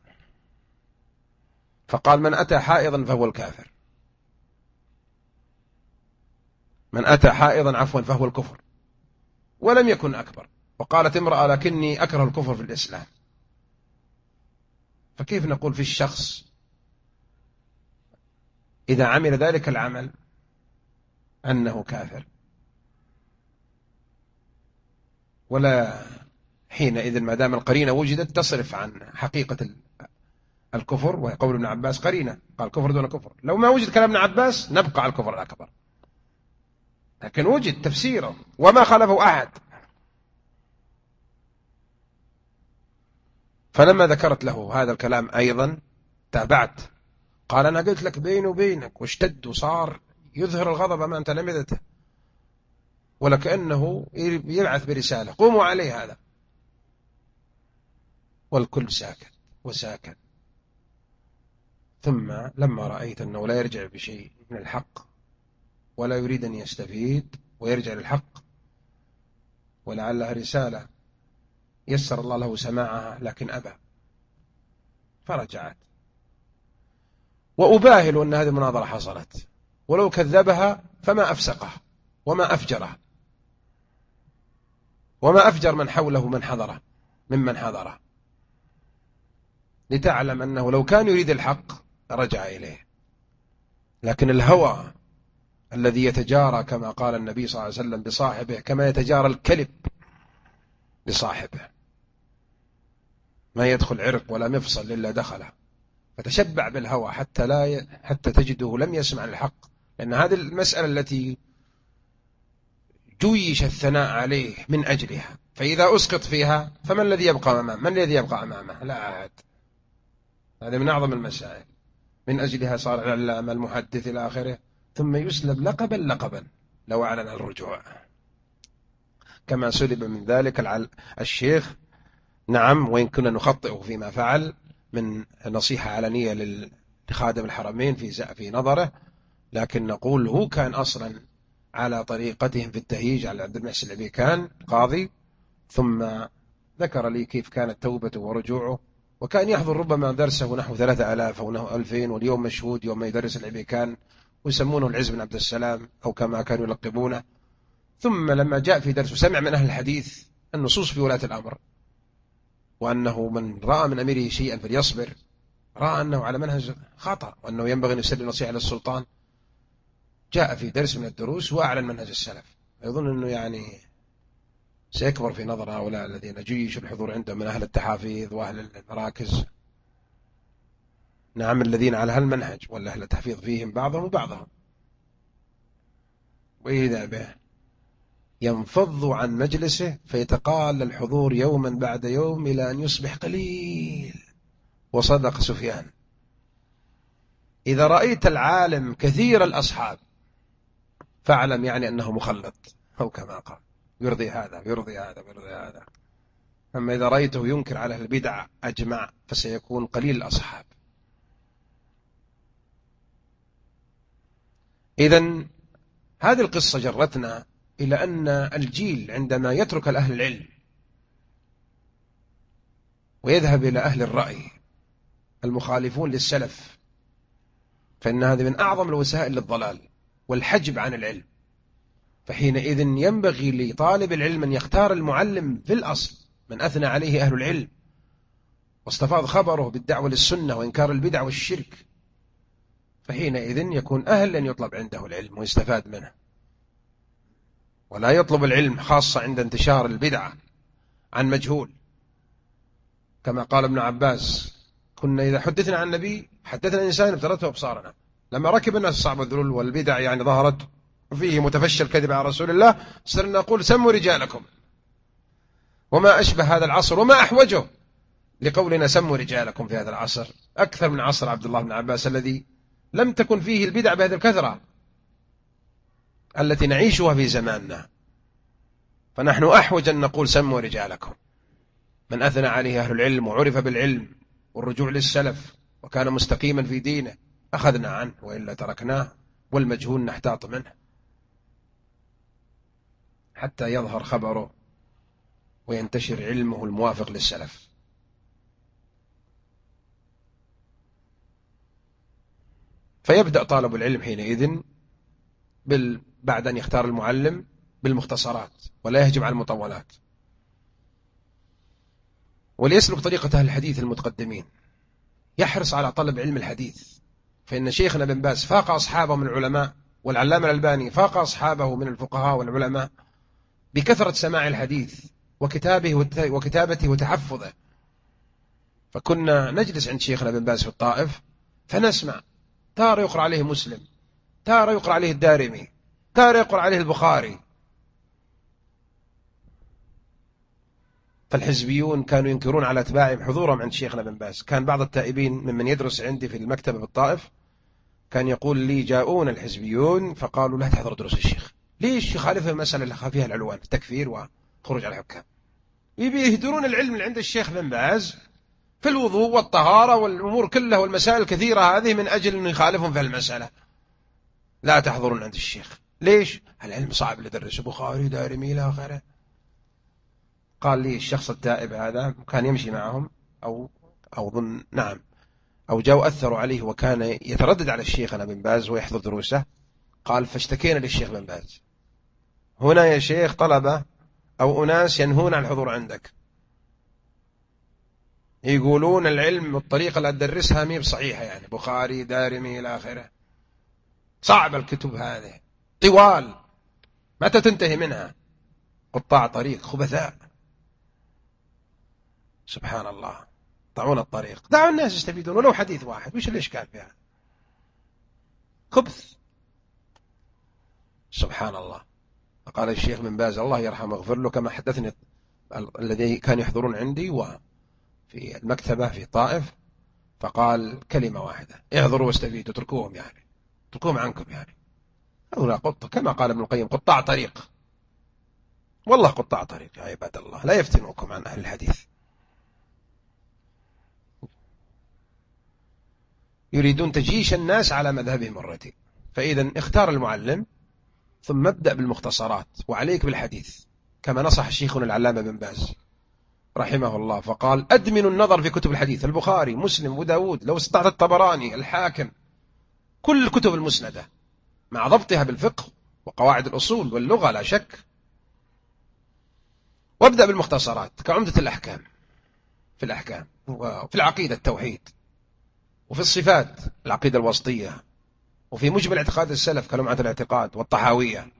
فقال من أتى حائضا فهو الكافر. من أتى حائضا عفوا فهو الكفر. ولم يكن أكبر. وقالت امرأة لكني أكره الكفر في الإسلام. فكيف نقول في الشخص إذا عمل ذلك العمل أنه كافر؟ ولا حينئذ ما دام القرينة وجدت تصرف عن حقيقة الكفر وهي قول ابن عباس قرينة. قال كفر دون كفر. لو ما وجد كلام ابن عباس نبقى على الكفر الأكبر. لكن وجد تفسيره وما خلفه أحد. فلما ذكرت له هذا الكلام أيضا تابعت. قال أنا قلت لك بيني وبينك واشتد وصار يظهر الغضب أمام تلامذته ولكأنه يبعث برسالة. قوموا عليه هذا. والكل ساكت وساكت ثم لما رأيت أنه لا يرجع بشيء من الحق ولا يريد أن يستفيد ويرجع للحق ولعلها رسالة يسر الله له سماعها لكن أبى. فرجعت. وأباهل أن هذه المناظرة حصلت. ولو كذبها فما أفسقه وما أفجره وما أفجر من حوله من حضره ممن حضره. لتعلم أنه لو كان يريد الحق رجع إليه. لكن الهوى الذي يتجارى كما قال النبي صلى الله عليه وسلم بصاحبه كما يتجارى الكلب بصاحبه. ما يدخل عرق ولا مفصل إلا دخله. فتشبع بالهوى حتى لا ي... حتى تجده لم يسمع الحق. لأن هذه المسألة التي جيش الثناء عليه من أجلها. فإذا أسقط فيها فمن الذي يبقى أمامه؟ من الذي يبقى أمامه؟ لا أحد هذا من أعظم المسائل. من أجلها صار العلامة المحدث إلى آخره. ثم يسلب لقبا لقبا. لو أعلن الرجوع. كما سلب من ذلك الشيخ. نعم وإن كنا نخطئه فيما فعل. من نصيحة علنية لخادم الحرمين في في نظره. لكن نقول هو كان أصلا على طريقتهم في التهيج على عبد المحسن العبيكان قاضي ثم ذكر لي كيف كانت توبته ورجوعه وكان يحضر ربما درسه نحو ثلاثة ألاف أو نحو ألفين واليوم مشهود يوم يدرس العبيكان ويسمونه العز بن عبد السلام أو كما كانوا يلقبونه. ثم لما جاء في درسه سمع من أهل الحديث النصوص في ولاة الأمر وأنه من رأى من أميره شيئا فليصبر رأى أنه على منهج خطأ وأنه ينبغي أن يسر نصيحة للسلطان جاء في درس من الدروس وأعلن منهج السلف. يظن أنه يعني سيكبر في نظر هؤلاء الذين جيش الحضور عندهم من أهل التحافيظ وأهل المراكز. نعم الذين على هالمنهج ولا أهل التحفيظ فيهم بعضهم وبعضهم. وإذا به ينفض عن مجلسه فيتقال الحضور يوما بعد يوم إلى أن يصبح قليل. وصدق سفيان. إذا رأيت العالم كثير الأصحاب فاعلم يعني أنه مخلط. أو كما قال. يرضي هذا يرضي هذا يرضي هذا. أما إذا رأيته ينكر على البدع أجمع فسيكون قليل الأصحاب. إذا هذه القصة جرتنا إلى أن الجيل عندما يترك الأهل العلم ويذهب إلى أهل الرأي المخالفون للسلف فإن هذه من أعظم الوسائل للضلال. والحجب عن العلم. فحينئذ ينبغي لطالب العلم أن يختار المعلم في الأصل من أثنى عليه أهل العلم واستفاض خبره بالدعوة للسنة وإنكار البدع والشرك. فحينئذ يكون أهل أن يطلب عنده العلم ويستفاد منه. ولا يطلب العلم خاصة عند انتشار البدعة عن مجهول. كما قال ابن عباس كنا إذا حدثنا عن النبي حدثنا الإنسان ابتلته أبصارنا. لما ركب الناس صعب الذلول والبدع يعني ظهرت وفيه متفشى الكذب على رسول الله صرنا نقول سموا رجالكم. وما أشبه هذا العصر وما أحوجه لقولنا سموا رجالكم في هذا العصر. أكثر من عصر عبد الله بن عباس الذي لم تكن فيه البدع بهذه الكثرة التي نعيشها في زماننا. فنحن أحوج أن نقول سموا رجالكم. من أثنى عليه أهل العلم وعرف بالعلم والرجوع للسلف وكان مستقيما في دينه أخذنا عنه وإلا تركناه والمجهول نحتاط منه حتى يظهر خبره وينتشر علمه الموافق للسلف. فيبدأ طالب العلم حينئذ بال... بعد أن يختار المعلم بالمختصرات ولا يهجم على المطولات. وليسلك طريقة أهل الحديث المتقدمين. يحرص على طلب علم الحديث. فإن شيخنا بن باز فاق أصحابه من العلماء والعلامة الألباني فاق أصحابه من الفقهاء والعلماء بكثرة سماع الحديث وكتابه وكتابته وتحفظه. فكنا نجلس عند شيخنا بن باز في الطائف فنسمع. تارة يقرأ عليه مسلم تارة يقرأ عليه الدارمي تارة يقرأ عليه البخاري فالحزبيون كانوا ينكرون على أتباعهم حضورهم عند شيخنا بن باز. كان بعض التائبين ممن يدرس عندي في المكتبة بالطائف كان يقول لي جاءون الحزبيون فقالوا لا تحضر دروس الشيخ. ليش؟ يخالف المسألة اللي فيها العلوان التكفير وخروج على الحكام. يبي يهدرون العلم اللي عند الشيخ بن باز في الوضوء والطهارة والأمور كلها والمسائل الكثيرة هذه من أجل أن يخالفهم في المسألة. لا تحضرون عند الشيخ. ليش؟ العلم صعب اللي درسه بخاري دارمي إلى آخره؟ قال لي الشخص التائب هذا كان يمشي معهم أو أو ظن نعم. أو جاءوا أثروا عليه وكان يتردد على الشيخ أنا بن باز ويحضر دروسه. قال فاشتكينا للشيخ بن باز. هنا يا شيخ طلبة أو أناس ينهون عن الحضور عندك. يقولون العلم بالطريقة اللي أدرسها مي بصحيحة يعني. بخاري دارمي إلى آخره. صعب الكتب هذه. طوال. متى تنتهي منها؟ قطاع طريق خبثاء. سبحان الله. طعون الطريق. دعوا الناس يستفيدون ولو حديث واحد. وش الإشكال فيها؟ خبث. سبحان الله. قال الشيخ من باز الله يرحمه اغفر له كما حدثني الذي كان يحضرون عندي وفي المكتبة في طائف. فقال كلمة واحدة. احضروا واستفيدوا اتركوهم يعني. اتركوهم عنكم يعني. هؤلاء قط كما قال ابن القيم قطاع طريق. والله قطاع طريق يا عباد الله. لا يفتنوكم عن أهل الحديث. يريدون تجيش الناس على مذهبهم الرديء فإذا اختار المعلم ثم ابدأ بالمختصرات وعليك بالحديث كما نصح شيخنا العلامة بن باز رحمه الله. فقال أدمن النظر في كتب الحديث البخاري مسلم وداود لو استطعت الطبراني الحاكم كل الكتب المسندة مع ضبطها بالفقه وقواعد الأصول واللغة لا شك. وابدأ بالمختصرات كعمدة الأحكام في الأحكام وفي العقيدة التوحيد. وفي الصفات العقيدة الوسطية وفي مجمل اعتقاد السلف كلمعة الاعتقاد والطحاوية.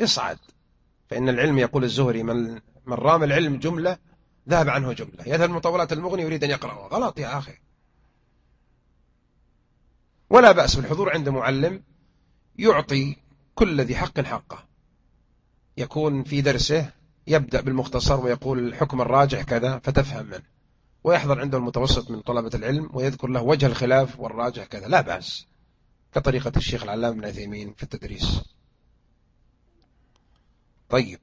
اصعد فإن العلم يقول الزهري من, من رام العلم جملة ذهب عنه جملة. يذهب المطولات المغني يريد أن يقرأه. غلط يا أخي. ولا بأس بالحضور عند معلم يعطي كل ذي حق حقه. يكون في درسه يبدأ بالمختصر ويقول الحكم الراجح كذا فتفهم منه. ويحضر عنده المتوسط من طلبة العلم ويذكر له وجه الخلاف والراجح كذا. لا بأس. كطريقة الشيخ العلام بن عثيمين في التدريس. طيب.